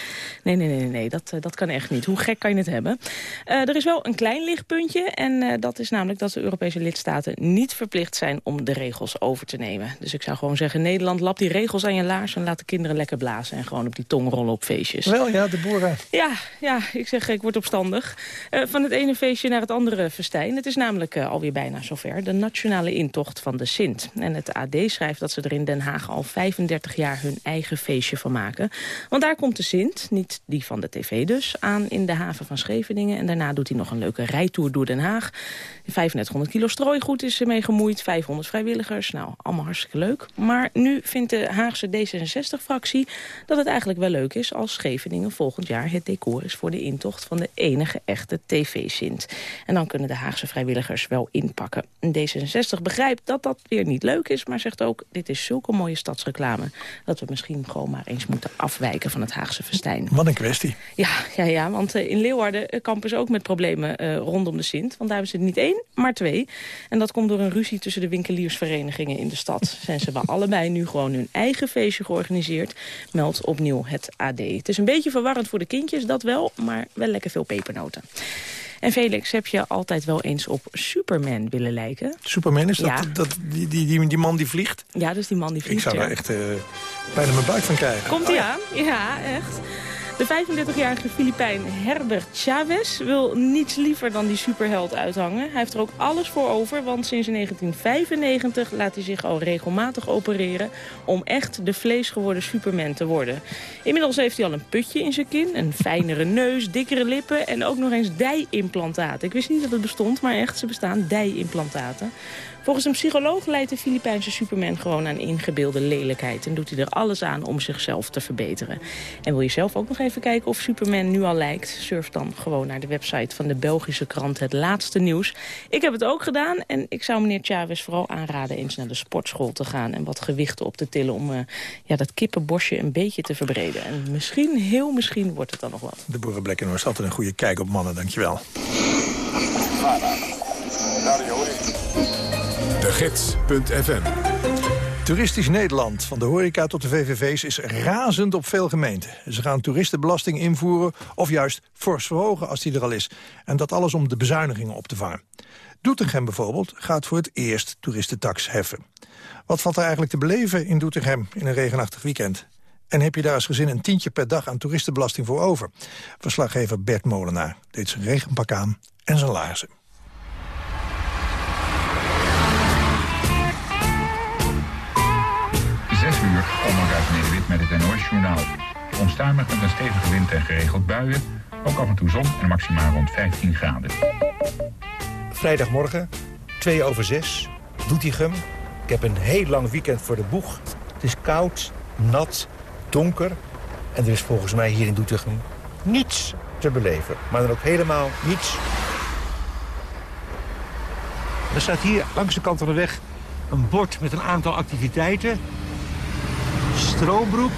nee, nee, nee, nee dat, dat kan echt niet. Hoe gek kan je het hebben? er is wel een klein lichtpuntje. En dat is namelijk dat de Europese lidstaten niet verplicht zijn om de regels over te nemen. Dus ik zou gewoon zeggen, Nederland, lap die regels aan je laars... en laat de kinderen lekker blazen en gewoon op die tong rollen op feestjes. Wel, ja, de boeren. Ja, ja, ik zeg, ik word opstandig. Uh, van het ene feestje naar het andere festijn. Het is namelijk uh, alweer bijna zover. De nationale intocht van de Sint. En het AD schrijft dat ze er in Den Haag al 35 jaar hun eigen feestje van maken. Want daar komt de Sint, niet die van de tv dus, aan in de haven van Scheveningen. En daarna doet hij nog een leuke rijtour door Den Haag. 3500 kilo strooigoed is ermee gemoeid, 500 vrijwilligers. Nou, allemaal hartstikke leuk. Maar nu vindt de Haagse D66-fractie dat het eigenlijk wel leuk is... als Scheveningen volgend jaar het decor is voor de intocht van de enige echte tv-sint. En dan kunnen de Haagse vrijwilligers wel inpakken. D66 begrijpt dat dat weer niet leuk is, maar zegt ook... dit is zulke mooie stadsreclame dat we misschien gewoon maar eens moeten afwijken van het Haagse festijn. Wat een kwestie. Ja, ja, ja want uh, in Leeuwarden uh, kampen ze ook met problemen uh, rondom de Sint. Want daar is het niet één, maar twee. En dat komt door een ruzie tussen de winkeliersverenigingen in de stad. Zijn ze wel allebei nu gewoon hun eigen feestje georganiseerd, meldt opnieuw het AD. Het is een beetje verwarrend voor de kindjes, dat wel, maar wel lekker veel pepernoten. En Felix, heb je altijd wel eens op Superman willen lijken? Superman, is dat, Ja. dat die, die, die, die man die vliegt? Ja, dus die man die vliegt. Ik zou ja. daar echt eh, bijna mijn buik van krijgen. Komt hij aan? Ja, echt. De 35-jarige Filipijn Herbert Chavez wil niets liever dan die superheld uithangen. Hij heeft er ook alles voor over, want sinds 1995 laat hij zich al regelmatig opereren... om echt de vleesgeworden Superman te worden. Inmiddels heeft hij al een putje in zijn kin, een fijnere neus, dikkere lippen... en ook nog eens dij-implantaten. Ik wist niet dat het bestond, maar echt, ze bestaan dij-implantaten. Volgens een psycholoog leidt de Filipijnse Superman gewoon aan ingebeelde lelijkheid... en doet hij er alles aan om zichzelf te verbeteren. En wil je zelf ook nog even kijken of Superman nu al lijkt? Surf dan gewoon naar de website van de Belgische krant Het Laatste Nieuws. Ik heb het ook gedaan en ik zou meneer Chavez vooral aanraden... eens naar de sportschool te gaan en wat gewichten op te tillen... om uh, ja, dat kippenbosje een beetje te verbreden. En misschien, heel misschien, wordt het dan nog wat. De Boerenblekken is altijd een goede kijk op mannen, dankjewel. Gids.fm Toeristisch Nederland, van de horeca tot de VVV's, is razend op veel gemeenten. Ze gaan toeristenbelasting invoeren of juist fors verhogen als die er al is. En dat alles om de bezuinigingen op te vangen. Doetinchem bijvoorbeeld gaat voor het eerst toeristentax heffen. Wat valt er eigenlijk te beleven in Doetinchem in een regenachtig weekend? En heb je daar als gezin een tientje per dag aan toeristenbelasting voor over? Verslaggever Bert Molenaar deed zijn regenpak aan en zijn laarzen. Uur, onderuit Nederwit met het NOS-journaal. Onstuimig met een stevige wind en geregeld buien. Ook af en toe zon en maximaal rond 15 graden. Vrijdagmorgen, 2 over 6, Doetinchem. Ik heb een heel lang weekend voor de boeg. Het is koud, nat, donker. En er is volgens mij hier in Doetinchem niets te beleven. Maar dan ook helemaal niets. Er staat hier langs de kant van de weg een bord met een aantal activiteiten. Stroombroek,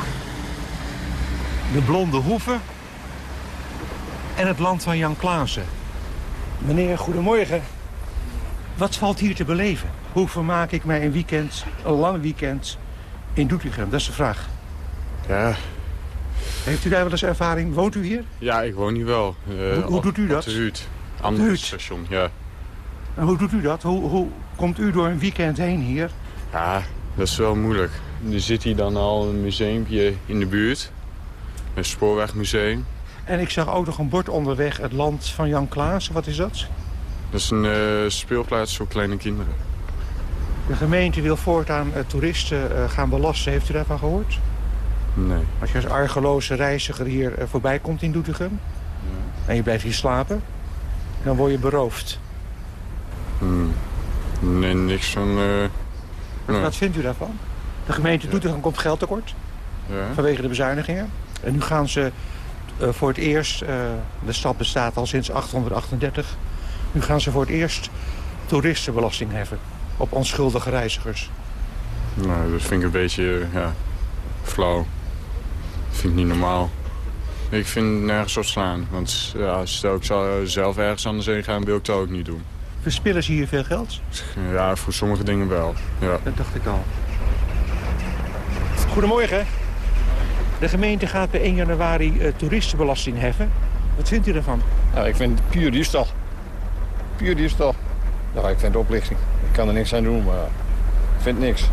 de Blonde Hoeven en het land van Jan Klaassen. Meneer, goedemorgen. Wat valt hier te beleven? Hoe vermaak ik mij een weekend, een lang weekend in Doetinchem? Dat is de vraag. Ja, Heeft u daar wel eens ervaring? Woont u hier? ja ik woon hier wel. Eh, Hoe- hoe op- doet u dat? Op de Huut. Ander station, ja. En hoe doet u dat? Hoe, hoe komt u door een weekend heen hier? Ja, dat is wel moeilijk. Er zit hier dan al een museumpje in de buurt. Een spoorwegmuseum. En ik zag ook nog een bord onderweg, het land van Jan Klaassen. Wat is dat? Dat is een eh, speelplaats voor kleine kinderen. De gemeente wil voortaan eh, toeristen eh, gaan belasten. Heeft u daarvan gehoord? Nee. Als je als argeloze reiziger hier voorbij komt in Doetinchem... en je blijft hier slapen, dan word je beroofd. Hmm. Nee, niks van... nee. Wat vindt u daarvan? De gemeente Doetinchem komt geld tekort Ja. vanwege de bezuinigingen. En nu gaan ze eh, voor het eerst, eh, de stad bestaat al sinds 838... nu gaan ze voor het eerst toeristenbelasting heffen op onschuldige reizigers. Nou, dat vind ik een beetje ja, flauw. Dat vind ik niet normaal. Ik vind het nergens op slaan. Want ja, stel ik zou zelf ergens anders heen gaan, wil ik dat ook niet doen. Verspillen ze hier veel geld? Ja, voor sommige dingen wel. Ja. Dat dacht ik al. Goedemorgen. De gemeente gaat bij 1 januari eh, toeristenbelasting heffen. Wat vindt u ervan? Nou, ik vind het puur diefstal. Puur diefstal. Nou, ik vind het oplichting. Ik kan er niks aan doen, maar ik vind niks.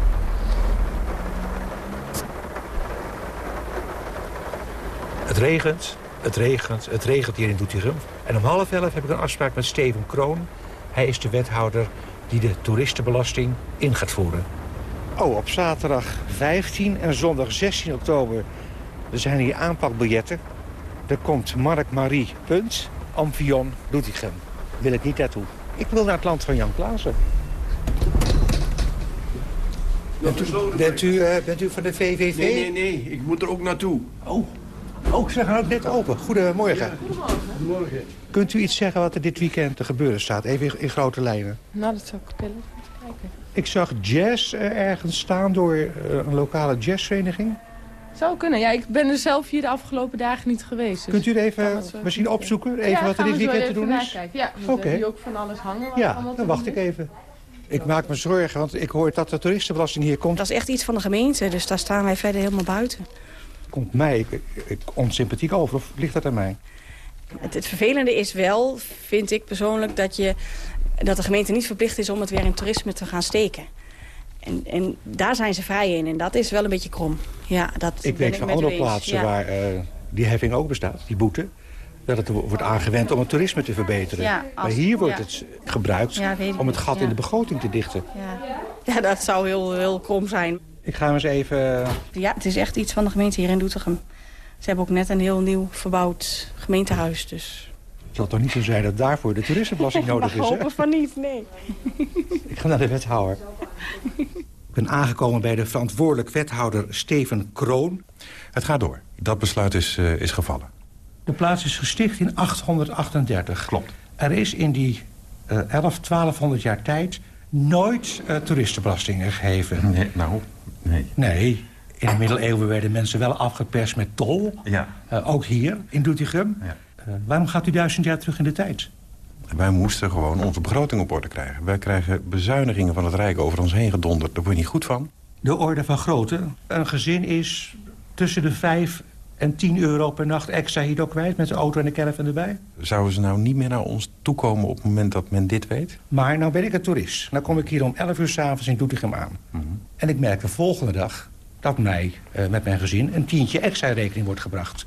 Het regent, het regent, het regent hier in Doetinchem. En om half elf heb ik een afspraak met Steven Kroon. Hij is de wethouder die de toeristenbelasting in gaat voeren. Oh, op zaterdag 15 en zondag 16 oktober er zijn hier aanpakbiljetten. Er komt Mark Marie Punt, Amphion Doetinchem. Wil ik niet naartoe. Ik wil naar het land van Jan Klaassen. Bent u, bent u, eh, bent u van de VVV? Nee, nee, nee. Ik moet er ook naartoe. Oh, oh ze gaan ook net open. Goedemorgen. Goedemorgen. Kunt u iets zeggen wat er dit weekend te gebeuren staat? Even in, in grote lijnen. Nou, dat zou ik willen kijken. Ik zag jazz eh, ergens staan door eh, een lokale jazzvereniging. Zou kunnen. Ja, ik ben er zelf hier de afgelopen dagen niet geweest. dus Kunt u er even zo misschien opzoeken? Even Ja, wat er dit weekend te even doen is? nakijken. Ja, we hebben hier ook van alles hangen. Ja, dan wacht ik is. even. Ik maak me zorgen, want ik hoor dat de toeristenbelasting hier komt. Dat is echt iets van de gemeente, dus daar staan wij verder helemaal buiten. Komt mij ik, ik, onsympathiek over, of ligt dat aan mij? Het, het vervelende is wel, vind ik persoonlijk, dat, je, dat de gemeente niet verplicht is om het weer in toerisme te gaan steken. En, en daar zijn ze vrij in en dat is wel een beetje krom. Ja, dat Ik ben weet van andere plaatsen Ja. waar eh, die heffing ook bestaat, die boete. Dat het wordt aangewend om het toerisme te verbeteren. Ja, als- maar hier wordt ja. het gebruikt Ja, om het gat ja. in de begroting te dichten. Ja. ja, dat zou heel, heel krom zijn. Ik ga hem eens even... Ja, het is echt iets van de gemeente hier in Doetinchem. Ze hebben ook net een heel nieuw verbouwd gemeentehuis, dus... Het zal toch niet zo zijn dat daarvoor de toeristenbelasting nodig is, hè? hopen van niet, nee. Ik ga naar de wethouder. Ik ben aangekomen bij de verantwoordelijk wethouder Steven Kroon. Het gaat door. Dat besluit is, eh, is gevallen. De plaats is gesticht in 838. Klopt. Er is in die eh 11, 1200 jaar tijd nooit eh, toeristenbelasting gegeven. Nee, nou, nee. Nee, in de middeleeuwen werden mensen wel afgeperst met tol. Ja. Eh, ook hier in Doetinchem. Ja. Eh, waarom gaat u duizend jaar terug in de tijd? Wij moesten gewoon onze begroting op orde krijgen. Wij krijgen bezuinigingen van het Rijk over ons heen gedonderd. Daar word je niet goed van. De orde van grootte. Een gezin is tussen de 5 en 10 euro per nacht extra hierdoor kwijt... met de auto en de caravan erbij. Zouden ze nou niet meer naar ons toekomen op het moment dat men dit weet? Maar nou ben ik een toerist. Dan kom ik hier om 11 uur s'avonds in Doetinchem aan. En ik merk de volgende dag dat mij eh, met mijn gezin... een tientje extra in rekening wordt gebracht.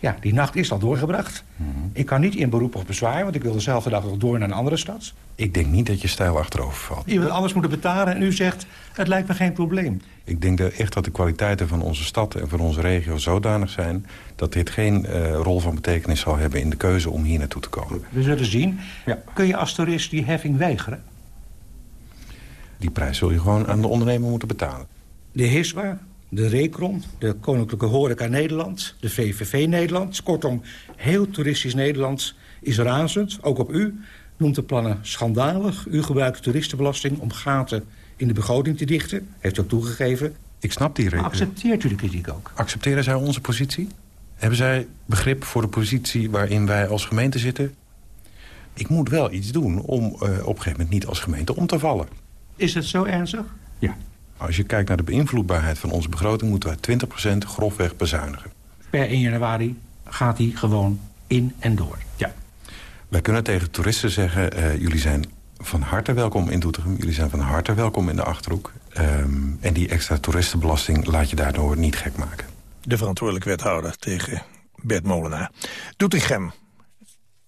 Ja, die nacht is al doorgebracht. Ik kan niet in beroep of bezwaar, want ik wil dezelfde dag nog door naar een andere stad. Ik denk niet dat je stijl achterover valt. Iemand anders moet het betalen en u zegt, het lijkt me geen probleem. Ik denk echt dat de kwaliteiten van onze stad en van onze regio zodanig zijn... dat dit geen eh, rol van betekenis zal hebben in de keuze om hier naartoe te komen. We zullen zien. Kun je als toerist die heffing weigeren? Die prijs zul je gewoon aan de ondernemer moeten betalen. De HISWA, de RECRON, de Koninklijke Horeca Nederland... de VVV Nederland, kortom, heel toeristisch Nederland is razend, ook op u... noemt de plannen schandalig. U gebruikt toeristenbelasting om gaten in de begroting te dichten. Heeft u ook toegegeven. Ik snap die reden. accepteert u de kritiek ook? Accepteren zij onze positie? Hebben zij begrip voor de positie waarin wij als gemeente zitten? Ik moet wel iets doen om eh, op een gegeven moment niet als gemeente om te vallen. Is het zo ernstig? Ja. Als je kijkt naar de beïnvloedbaarheid van onze begroting... moeten wij 20% grofweg bezuinigen. Per 1 januari gaat hij gewoon in en door. Ja. Wij kunnen tegen toeristen zeggen... eh, jullie zijn van harte welkom in Doetinchem. Jullie zijn van harte welkom in de Achterhoek. Ehm, en die extra toeristenbelasting laat je daardoor niet gek maken. De verantwoordelijk wethouder tegen Bert Molenaar. Doetinchem.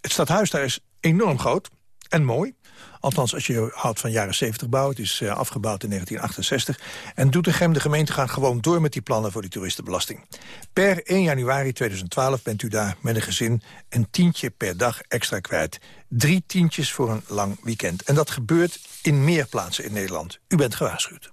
Het stadhuis daar is enorm groot en mooi. Althans, als je houdt van jaren 70 bouw. Het is eh, afgebouwd in 1968. En Doetinchem, de gemeente, gaat gewoon door met die plannen voor die toeristenbelasting. Per 1 januari 2012 bent u daar met een gezin een tientje per dag extra kwijt. Drie tientjes voor een lang weekend. En dat gebeurt in meer plaatsen in Nederland. U bent gewaarschuwd.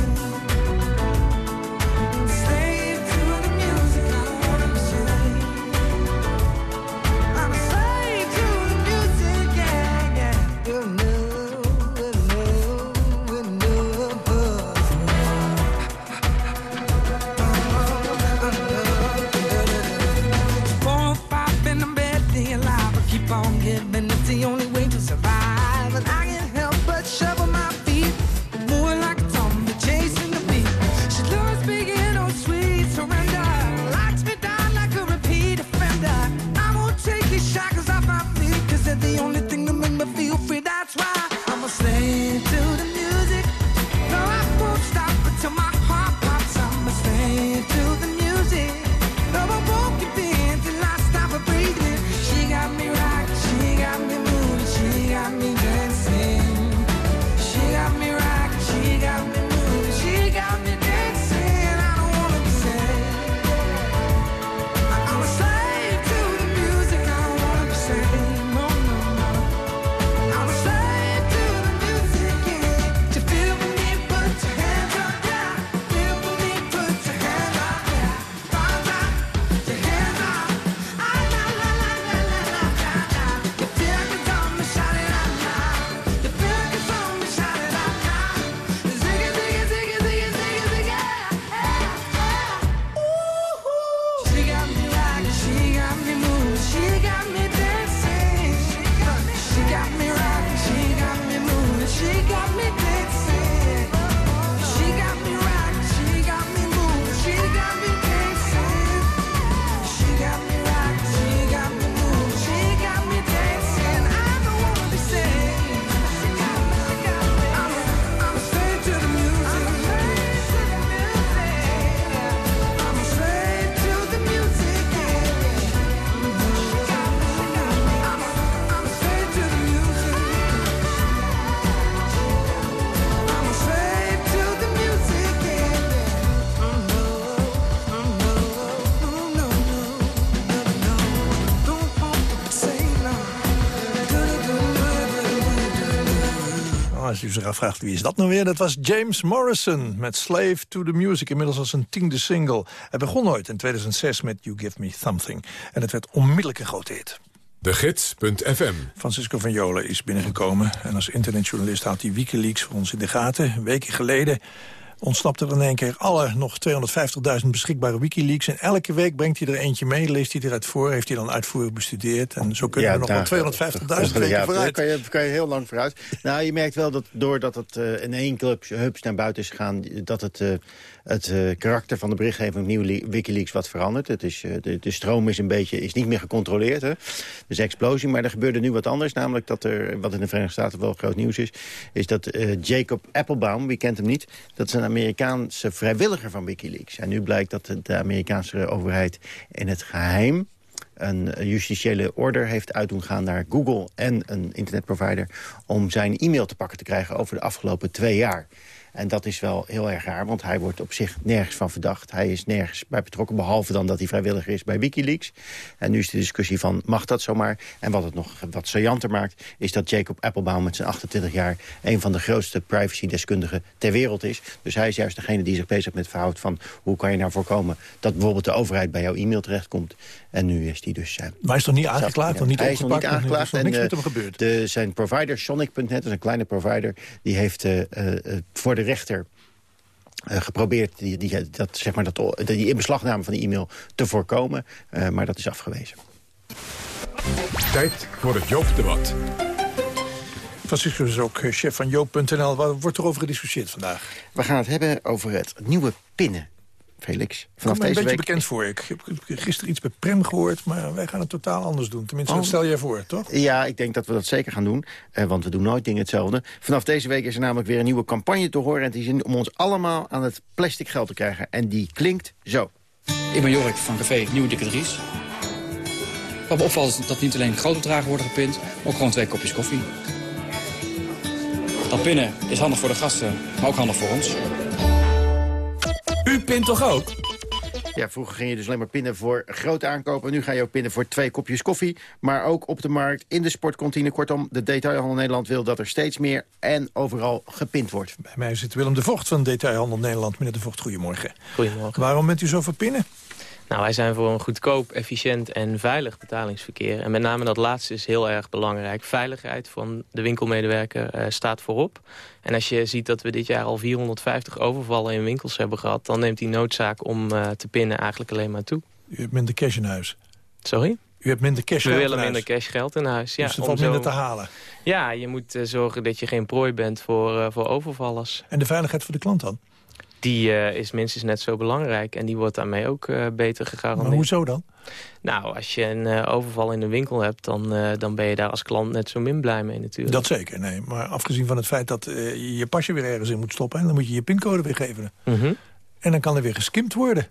Als u zich afvraagt wie is dat nou weer, dat was James Morrison met Slave to the Music. Inmiddels als een tiende single. Hij begon ooit in 2006 met You Give Me Something. En het werd onmiddellijk een grote hit. De Gids.fm. Francisco van Jolen is binnengekomen. En als internetjournalist houdt hij Wikileaks voor ons in de gaten. Weken geleden ontsnapte er in één keer alle nog 250.000 beschikbare Wikileaks. En elke week brengt hij er eentje mee, leest hij eruit voor... heeft hij dan uitvoerig bestudeerd. En zo kunnen we nog wel 250.000 weken ja, vooruit. Kan je, kan je heel lang vooruit. Nou, je merkt wel dat doordat het uh, in één club hups naar buiten is gegaan... dat het, uh, het uh, karakter van de berichtgeving nieuwe Wikileaks wat verandert. Het is, de, de, stroom is een beetje is niet meer gecontroleerd. Hè? Dus explosie, maar er gebeurde nu wat anders. Namelijk dat er, wat in de Verenigde Staten wel groot nieuws is... is dat Jacob Applebaum, wie kent hem niet... dat is een Amerikaanse vrijwilliger van Wikileaks. En nu blijkt dat de Amerikaanse overheid in het geheim een justitiële order heeft uitdoen gaan naar Google en een internetprovider... om zijn e-mail te pakken te krijgen over de afgelopen twee jaar. En dat is wel heel erg raar, want hij wordt op zich nergens van verdacht. Hij is nergens bij betrokken, behalve dan dat hij vrijwilliger is bij Wikileaks. En nu is de discussie van, mag dat zomaar? En wat het nog wat saillanter maakt, is dat Jacob Applebaum met zijn 28 jaar... een van de grootste privacy-deskundigen ter wereld is. Dus hij is juist degene die zich bezig met verhoudt van... hoe kan je nou voorkomen dat bijvoorbeeld de overheid bij jouw e-mail terechtkomt. En nu is hij dus... Uh, maar hij is toch niet aangeklaagd, nog niet Hij is nog niet aangeklaagd. Er is nog en, niks met uh, hem gebeurd. De, zijn provider, Sonic.net, dat is een kleine provider... die heeft uh, voor de rechter uh, geprobeerd die, die, dat, zeg maar, dat, die inbeslagname van die e-mail te voorkomen. Uh, maar dat is afgewezen. Tijd voor het Joop-debat. Francisco is ook chef van Joop.nl. Waar wordt er over gediscussieerd vandaag? We gaan het hebben over het nieuwe pinnen. Felix, vanaf deze een beetje week... bekend voor. Ik heb gisteren iets bij Prem gehoord, maar wij gaan het totaal anders doen. Tenminste, Oh. stel jij voor, toch? Ja, ik denk dat we dat zeker gaan doen. Eh, want we doen nooit dingen hetzelfde. Vanaf deze week is er namelijk weer een nieuwe campagne te horen. En die is om ons allemaal aan het plastic geld te krijgen. En die klinkt zo. Ik ben Jorik van Café Nieuwe Dikke Dries. Wat me opvalt is dat niet alleen grote bedragen worden gepind... maar ook gewoon twee kopjes koffie. Dat pinnen is handig voor de gasten, maar ook handig voor ons. U pint toch ook? Ja, vroeger ging je dus alleen maar pinnen voor grote aankopen. Nu ga je ook pinnen voor twee kopjes koffie. Maar ook op de markt, in de sportkantine. Kortom, de detailhandel Nederland wil dat er steeds meer en overal gepind wordt. Bij mij zit Willem de Vocht van Detailhandel Nederland. Meneer de Vocht, goedemorgen. Goedemorgen. Waarom bent u zo voor pinnen? Nou, wij zijn voor een goedkoop, efficiënt en veilig betalingsverkeer. En met name dat laatste is heel erg belangrijk. Veiligheid van de winkelmedewerker uh, staat voorop. En als je ziet dat we dit jaar al 450 overvallen in winkels hebben gehad... dan neemt die noodzaak om uh, te pinnen eigenlijk alleen maar toe. U hebt minder cash in huis. Sorry? U hebt minder cash We willen minder cashgeld in huis. Ja, dus er valt zo- minder te halen. Ja, je moet uh, zorgen dat je geen prooi bent voor, voor overvallers. En de veiligheid voor de klant dan? Die uh, is minstens net zo belangrijk. En die wordt daarmee ook uh, beter gegarandeerd. Maar hoezo dan? Nou, als je een uh, overval in de winkel hebt... Dan, dan ben je daar als klant net zo min blij mee natuurlijk. Dat zeker, nee. Maar afgezien van het feit dat je je pasje weer ergens in moet stoppen... en dan moet je je pincode weer geven. Mm -hmm. En dan kan er weer geskimd worden.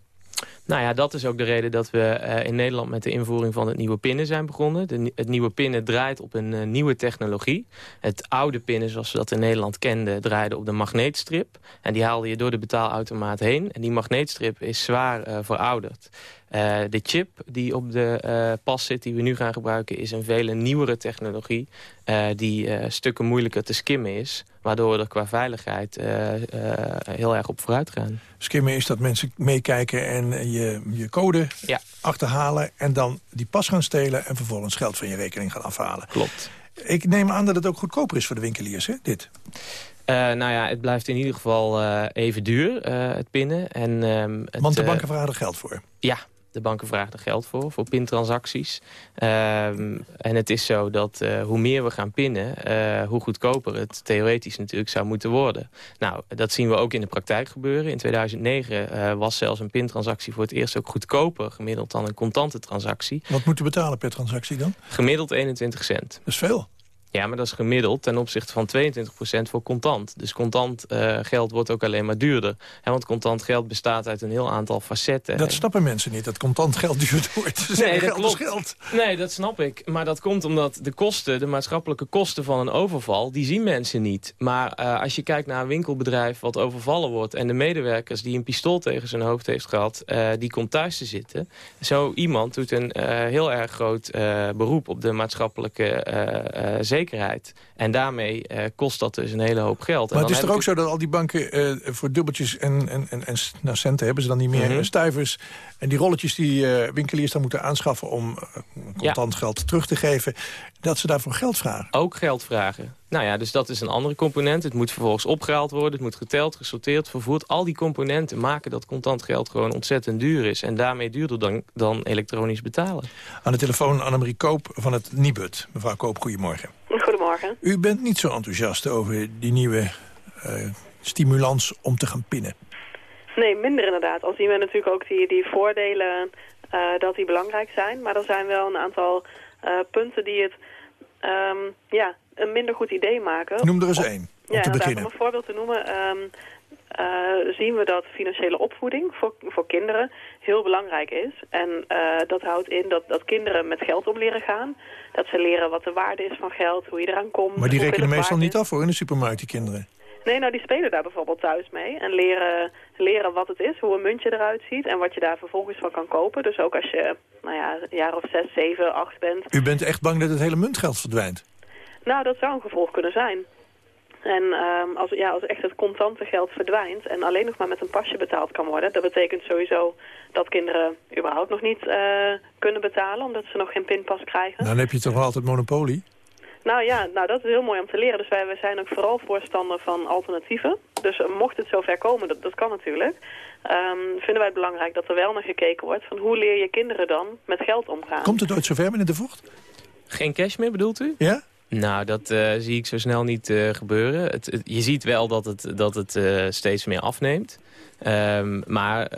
Nou ja, dat is ook de reden dat we uh, in Nederland met de invoering van het nieuwe pinnen zijn begonnen. De, het nieuwe pinnen draait op een uh, nieuwe technologie. Het oude pinnen, zoals we dat in Nederland kenden, draaide op de magneetstrip. En die haalde je door de betaalautomaat heen. En die magneetstrip is zwaar uh, verouderd. Uh, de chip die op de uh, pas zit, die we nu gaan gebruiken... is een vele nieuwere technologie uh, die stukken moeilijker te skimmen is. Waardoor we er qua veiligheid heel erg op vooruit gaan. Skimmen is dat mensen meekijken en je, je code ja. achterhalen... en dan die pas gaan stelen en vervolgens geld van je rekening gaan afhalen. Klopt. Ik neem aan dat het ook goedkoper is voor de winkeliers, hè, dit? Uh, nou ja, het blijft in ieder geval uh, even duur, uh, het pinnen. En, um, het, Want de banken vragen er geld voor? Ja, de banken vragen er geld voor, voor pintransacties. Um, en het is zo dat uh, hoe meer we gaan pinnen, uh, hoe goedkoper het theoretisch natuurlijk zou moeten worden. Nou, dat zien we ook in de praktijk gebeuren. In 2009 uh, was zelfs een pintransactie voor het eerst ook goedkoper gemiddeld dan een contante transactie. Wat moet u betalen per transactie dan? Gemiddeld 21 cent. Dat is veel. Ja, maar dat is gemiddeld ten opzichte van 22% voor contant. Dus contant uh, geld wordt ook alleen maar duurder. He, want contant geld bestaat uit een heel aantal facetten. Dat snappen mensen niet, dat contant geld duurder wordt. Nee, dat klopt. Geld. Nee, dat snap ik. Maar dat komt omdat de kosten, de maatschappelijke kosten van een overval... die zien mensen niet. Maar uh, als je kijkt naar een winkelbedrijf wat overvallen wordt... en de medewerkers die een pistool tegen zijn hoofd heeft gehad... Uh, die komt thuis te zitten. Zo iemand doet een heel erg groot beroep op de maatschappelijke zekerheid zekerheid. En daarmee uh, kost dat dus een hele hoop geld. Maar het is toch ook zo dat al die banken uh, voor dubbeltjes en, en, en, en nou, centen hebben ze dan niet meer, mm -hmm. stuivers. En die rolletjes die winkeliers dan moeten aanschaffen om contant ja. geld terug te geven. Dat ze daarvoor geld vragen. Ook geld vragen. Nou ja, dus dat is een andere component. Het moet vervolgens opgehaald worden, het moet geteld, gesorteerd, vervoerd. Al die componenten maken dat contant geld gewoon ontzettend duur is. En daarmee duurder dan, dan elektronisch betalen. Aan de telefoon Annemarie Koop van het Nibud. Mevrouw Koop, goedemorgen. Goedemorgen. U bent niet zo enthousiast over die nieuwe uh, stimulans om te gaan pinnen. Nee, minder inderdaad. Al zien we natuurlijk ook die, die voordelen uh, dat die belangrijk zijn. Maar er zijn wel een aantal uh, punten die het um, ja, een minder goed idee maken. Noem er eens één, om ja, te beginnen. Om een voorbeeld te noemen... Um, uh, zien we dat financiële opvoeding voor, voor kinderen heel belangrijk is. En uh, dat houdt in dat, dat kinderen met geld om leren gaan. Dat ze leren wat de waarde is van geld, hoe je eraan komt. Maar die rekenen meestal niet af hoor, in de supermarkt, die kinderen. Nee, nou die spelen daar bijvoorbeeld thuis mee. En leren, leren wat het is, hoe een muntje eruit ziet... en wat je daar vervolgens van kan kopen. Dus ook als je nou ja, een jaar of zes, zeven, acht bent. U bent echt bang dat het hele muntgeld verdwijnt? Nou, dat zou een gevolg kunnen zijn. En um, als, ja, als echt het contante geld verdwijnt en alleen nog maar met een pasje betaald kan worden... dat betekent sowieso dat kinderen überhaupt nog niet uh, kunnen betalen... omdat ze nog geen pinpas krijgen. Dan heb je toch wel altijd monopolie? Nou ja, nou, dat is heel mooi om te leren. Dus wij, wij zijn ook vooral voorstander van alternatieven. Dus uh, mocht het zover komen, dat, dat kan natuurlijk... Um, vinden wij het belangrijk dat er wel naar gekeken wordt... van hoe leer je kinderen dan met geld omgaan. Komt het ooit zover, meneer De Vocht? Geen cash meer, bedoelt u? Ja? Nou, dat uh, zie ik zo snel niet uh, gebeuren. Het, je ziet wel dat het, dat het uh, steeds meer afneemt. Um, maar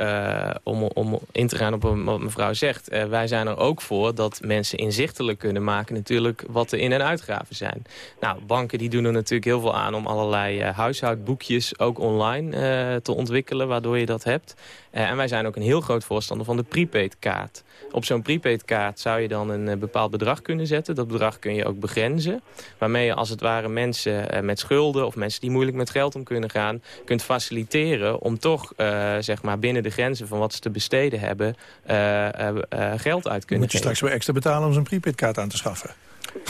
om, om in te gaan op wat mevrouw zegt... Wij zijn er ook voor dat mensen inzichtelijk kunnen maken... natuurlijk wat de in- en uitgaven zijn. Nou, banken die doen er natuurlijk heel veel aan... om allerlei huishoudboekjes ook online te ontwikkelen... waardoor je dat hebt. En wij zijn ook een heel groot voorstander van de prepaid kaart. Op zo'n prepaid kaart zou je dan een bepaald bedrag kunnen zetten. Dat bedrag kun je ook begrenzen. Waarmee je als het ware mensen met schulden... of mensen die moeilijk met geld om kunnen gaan... kunt faciliteren om toch uh, zeg maar binnen de grenzen van wat ze te besteden hebben... Uh, uh, geld uit kunnen Moet je straks weer extra betalen om zo'n prepaidkaart aan te schaffen?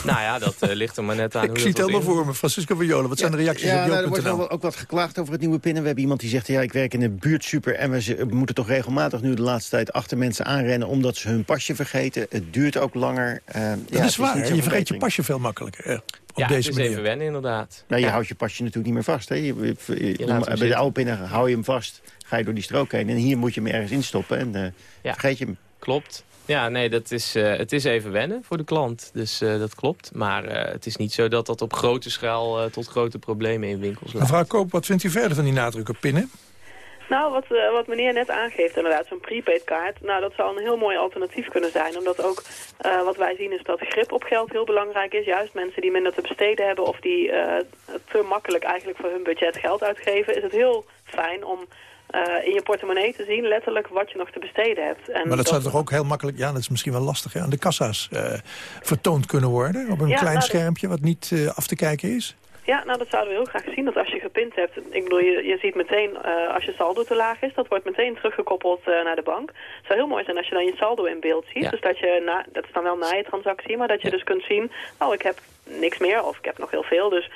Nou ja, dat uh, ligt er maar net aan. Ik zie het helemaal voor me. Francisco van Jolen, wat zijn de reacties ja, op nou, Er wordt wel ook wat geklaagd over het nieuwe pinnen. We hebben iemand die zegt, ja, ik werk in een buurtsuper... en we, moeten toch regelmatig nu de laatste tijd achter mensen aanrennen... omdat ze hun pasje vergeten. Het duurt ook langer. Uh, dat ja, is waar, is je vergeet je pasje veel makkelijker. Ja, op ja, deze het is manier. even wennen inderdaad. Nou, je ja. houdt je pasje natuurlijk niet meer vast. Hè? Je, je, je, Je om- laat hem bij de oude pinnen hou je hem vast. Ga je door die strook heen. En hier moet je hem ergens instoppen. En eh, Ja. vergeet je hem. Klopt. Ja, nee, dat is, eh, het is even wennen voor de klant. Dus eh, dat klopt. Maar eh, het is niet zo dat dat op grote schaal eh, tot grote problemen in winkels leidt. Mevrouw Koop, wat vindt u verder van die nadruk op pinnen? Nou, wat, eh, wat meneer net aangeeft inderdaad, zo'n prepaid kaart. Nou, dat zou een heel mooi alternatief kunnen zijn. Omdat ook eh, wat wij zien is dat grip op geld heel belangrijk is. Juist mensen die minder te besteden hebben of die eh, te makkelijk eigenlijk voor hun budget geld uitgeven. Is het heel fijn om eh, in je portemonnee te zien letterlijk wat je nog te besteden hebt. En Maar dat zou toch ook heel makkelijk, ja, dat is misschien wel lastig, hè, aan de kassa's eh, vertoond kunnen worden? Op een Ja, klein nou, schermpje wat niet eh, af te kijken is? Ja, nou dat zouden we heel graag zien. Dat als je gepind hebt, ik bedoel, je, je ziet meteen eh, als je saldo te laag is, dat wordt meteen teruggekoppeld eh, naar de bank. Het zou heel mooi zijn als je dan je saldo in beeld ziet. Ja. Dus dat je, na, dat is dan wel na je transactie, maar dat je dus kunt zien, oh ik heb niks meer of ik heb nog heel veel. Dus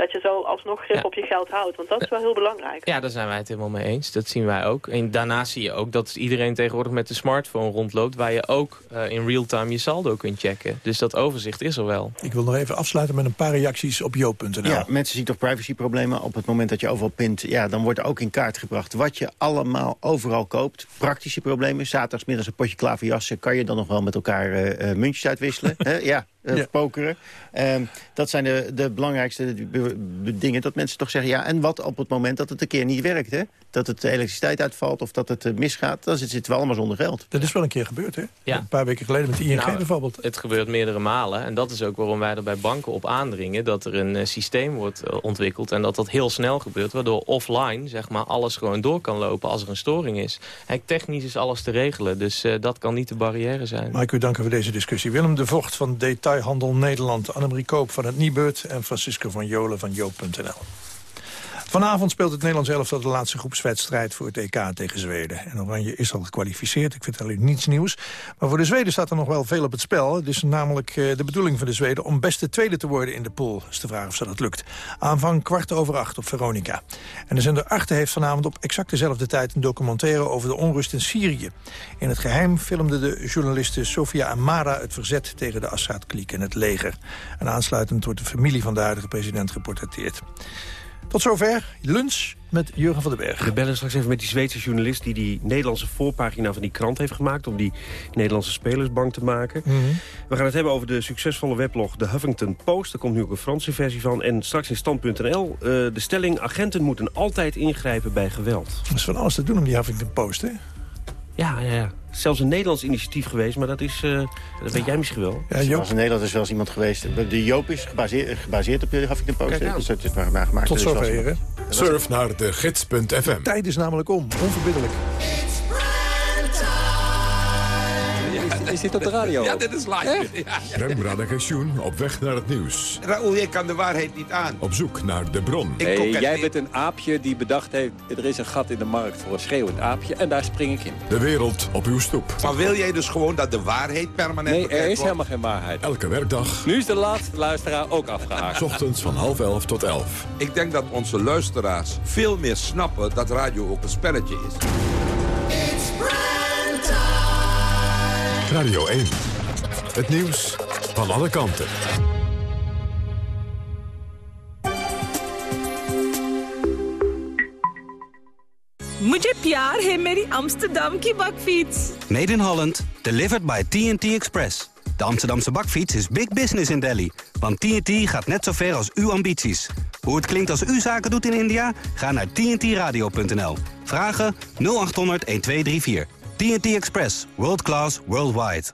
dat je zo alsnog grip Ja. op je geld houdt, want dat is wel heel belangrijk. Ja, daar zijn wij het helemaal mee eens. Dat zien wij ook. En daarnaast zie je ook dat iedereen tegenwoordig met de smartphone rondloopt... waar je ook eh, in real-time je saldo kunt checken. Dus dat overzicht is er wel. Ik wil nog even afsluiten met een paar reacties op joop.nl. Ja, mensen zien toch privacyproblemen op het moment dat je overal pint. Ja, dan wordt er ook in kaart gebracht wat je allemaal overal koopt. Praktische problemen. Zaterdagsmiddags een potje klaverjassen. Kan je dan nog wel met elkaar eh, eh, muntjes uitwisselen? Hè? ja, eh, Ja. pokeren. Ehm, dat zijn de, de belangrijkste be- be- dingen dat mensen toch zeggen... ja, en wat op het moment dat het een keer niet werkt, hè? Dat het de elektriciteit uitvalt of dat het eh, misgaat... dan zitten we allemaal zonder geld. Dat is wel een keer gebeurd, hè? Ja. Een paar weken geleden met de ING Nou, bijvoorbeeld. Het gebeurt meerdere malen. En dat is ook waarom wij er bij banken op aandringen... dat er een eh, systeem wordt ontwikkeld en dat dat heel snel gebeurt... waardoor offline zeg maar, alles gewoon door kan lopen als er een storing is. Kijk, technisch is alles te regelen, dus eh, dat kan niet de barrière zijn. Mag ik u danken voor deze discussie. Willem de Vocht van Detailhandel Nederland. Annemarie Koop van het Nibud. En Francisco van Jolen van Joop.nl. Vanavond speelt het Nederlands elftal de laatste groepswedstrijd voor het EK tegen Zweden. En Oranje is al gekwalificeerd, ik vind alleen niets nieuws. Maar voor de Zweden staat er nog wel veel op het spel. Het is namelijk eh, de bedoeling van de Zweden om beste tweede te worden in de pool. Is de vraag of ze dat lukt. Aanvang kwart over acht op Veronica. En de zender Achter heeft vanavond op exact dezelfde tijd een documentaire over de onrust in Syrië. In het geheim filmde de journaliste Sofia Amara het verzet tegen de Assad-kliek en het leger. En aansluitend wordt de familie van de huidige president geportretteerd. Tot zover lunch met Jurgen van den Berg. We bellen straks even met die Zweedse journalist... die die Nederlandse voorpagina van die krant heeft gemaakt... om die Nederlandse spelers bang te maken. Mhm. We gaan het hebben over de succesvolle weblog The Huffington Post. Daar komt nu ook een Franse versie van. En straks in stand.nl uh, de stelling... agenten moeten altijd ingrijpen bij geweld. Er is van alles te doen om die Huffington Post, hè? Ja, ja, ja. Zelfs een Nederlands initiatief geweest, maar dat is, uh, dat weet jij misschien wel. Ja, Joop. in Nederland is wel eens iemand geweest. De Joop is gebaseerd, gebaseerd op de Huffington Post. Dus dat is maar gemaakt. Tot zover, heren. Surf naar de gids.fm. Tijd is namelijk om, onverbiddelijk. Is dit op de radio? Ja, dit is live. Rem Radagensjoen op weg naar het nieuws. Raoul, jij kan de waarheid niet aan. Op zoek naar de bron. Hey, jij bent een aapje die bedacht heeft... er is een gat in de markt voor een schreeuwend aapje... en daar spring ik in. De wereld op uw stoep. Maar wil jij dus gewoon dat de waarheid permanent Nee, er is helemaal geen waarheid. Elke werkdag. Nu is de laatste luisteraar ook afgehaakt. Ochtends van half elf tot elf. Ik denk dat onze luisteraars veel meer snappen... dat radio ook een spelletje is. Radio 1. Het nieuws van alle kanten. मुझे प्यार है मेरी Amsterdam की bakfiets. Made in Holland, delivered by TNT Express. De Amsterdamse bakfiets is big business in Delhi. Want TNT gaat net zo ver als uw ambities. Hoe het klinkt als u zaken doet in India? Ga naar tntradio.nl. Vragen 0800 1234. TNT Express. World class, worldwide.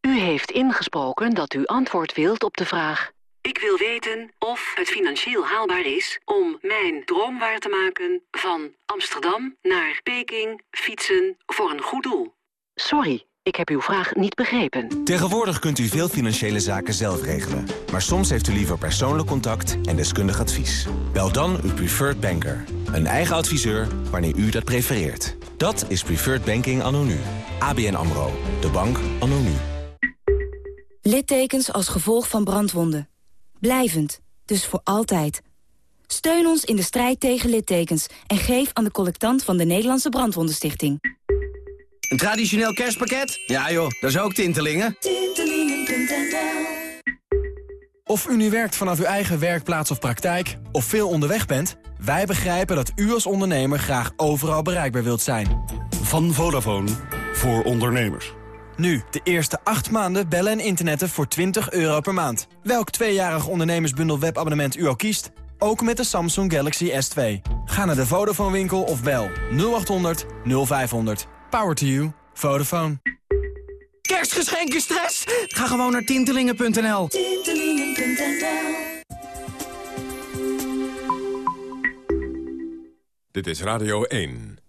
U heeft ingesproken dat u antwoord wilt op de vraag... Ik wil weten of het financieel haalbaar is om mijn droom waar te maken... van Amsterdam naar Peking fietsen voor een goed doel. Sorry, ik heb uw vraag niet begrepen. Tegenwoordig kunt u veel financiële zaken zelf regelen. Maar soms heeft u liever persoonlijk contact en deskundig advies. Bel dan uw preferred banker. Een eigen adviseur wanneer u dat prefereert. Dat is Preferred Banking anno nu. ABN AMRO. De bank anno nu. Littekens als gevolg van brandwonden. Blijvend, dus voor altijd. Steun ons in de strijd tegen littekens... en geef aan de collectant van de Nederlandse Brandwondenstichting. Een traditioneel kerstpakket? Ja joh, dat is ook Tintelingen. Tintelingen.nl Of u nu werkt vanaf uw eigen werkplaats of praktijk... of veel onderweg bent... wij begrijpen dat u als ondernemer graag overal bereikbaar wilt zijn. Van Vodafone voor ondernemers. Nu, de eerste 8 maanden bellen en internetten voor 20 euro per maand. Welk tweejarig ondernemersbundel webabonnement u ook kiest... ook met de Samsung Galaxy S2. Ga naar de Vodafone winkel of bel 0800 0500. Power to you. Vodafone. Kerstgeschenken stress? Ga gewoon naar tintelingen.nl. Tintelingen.nl Dit is Radio 1.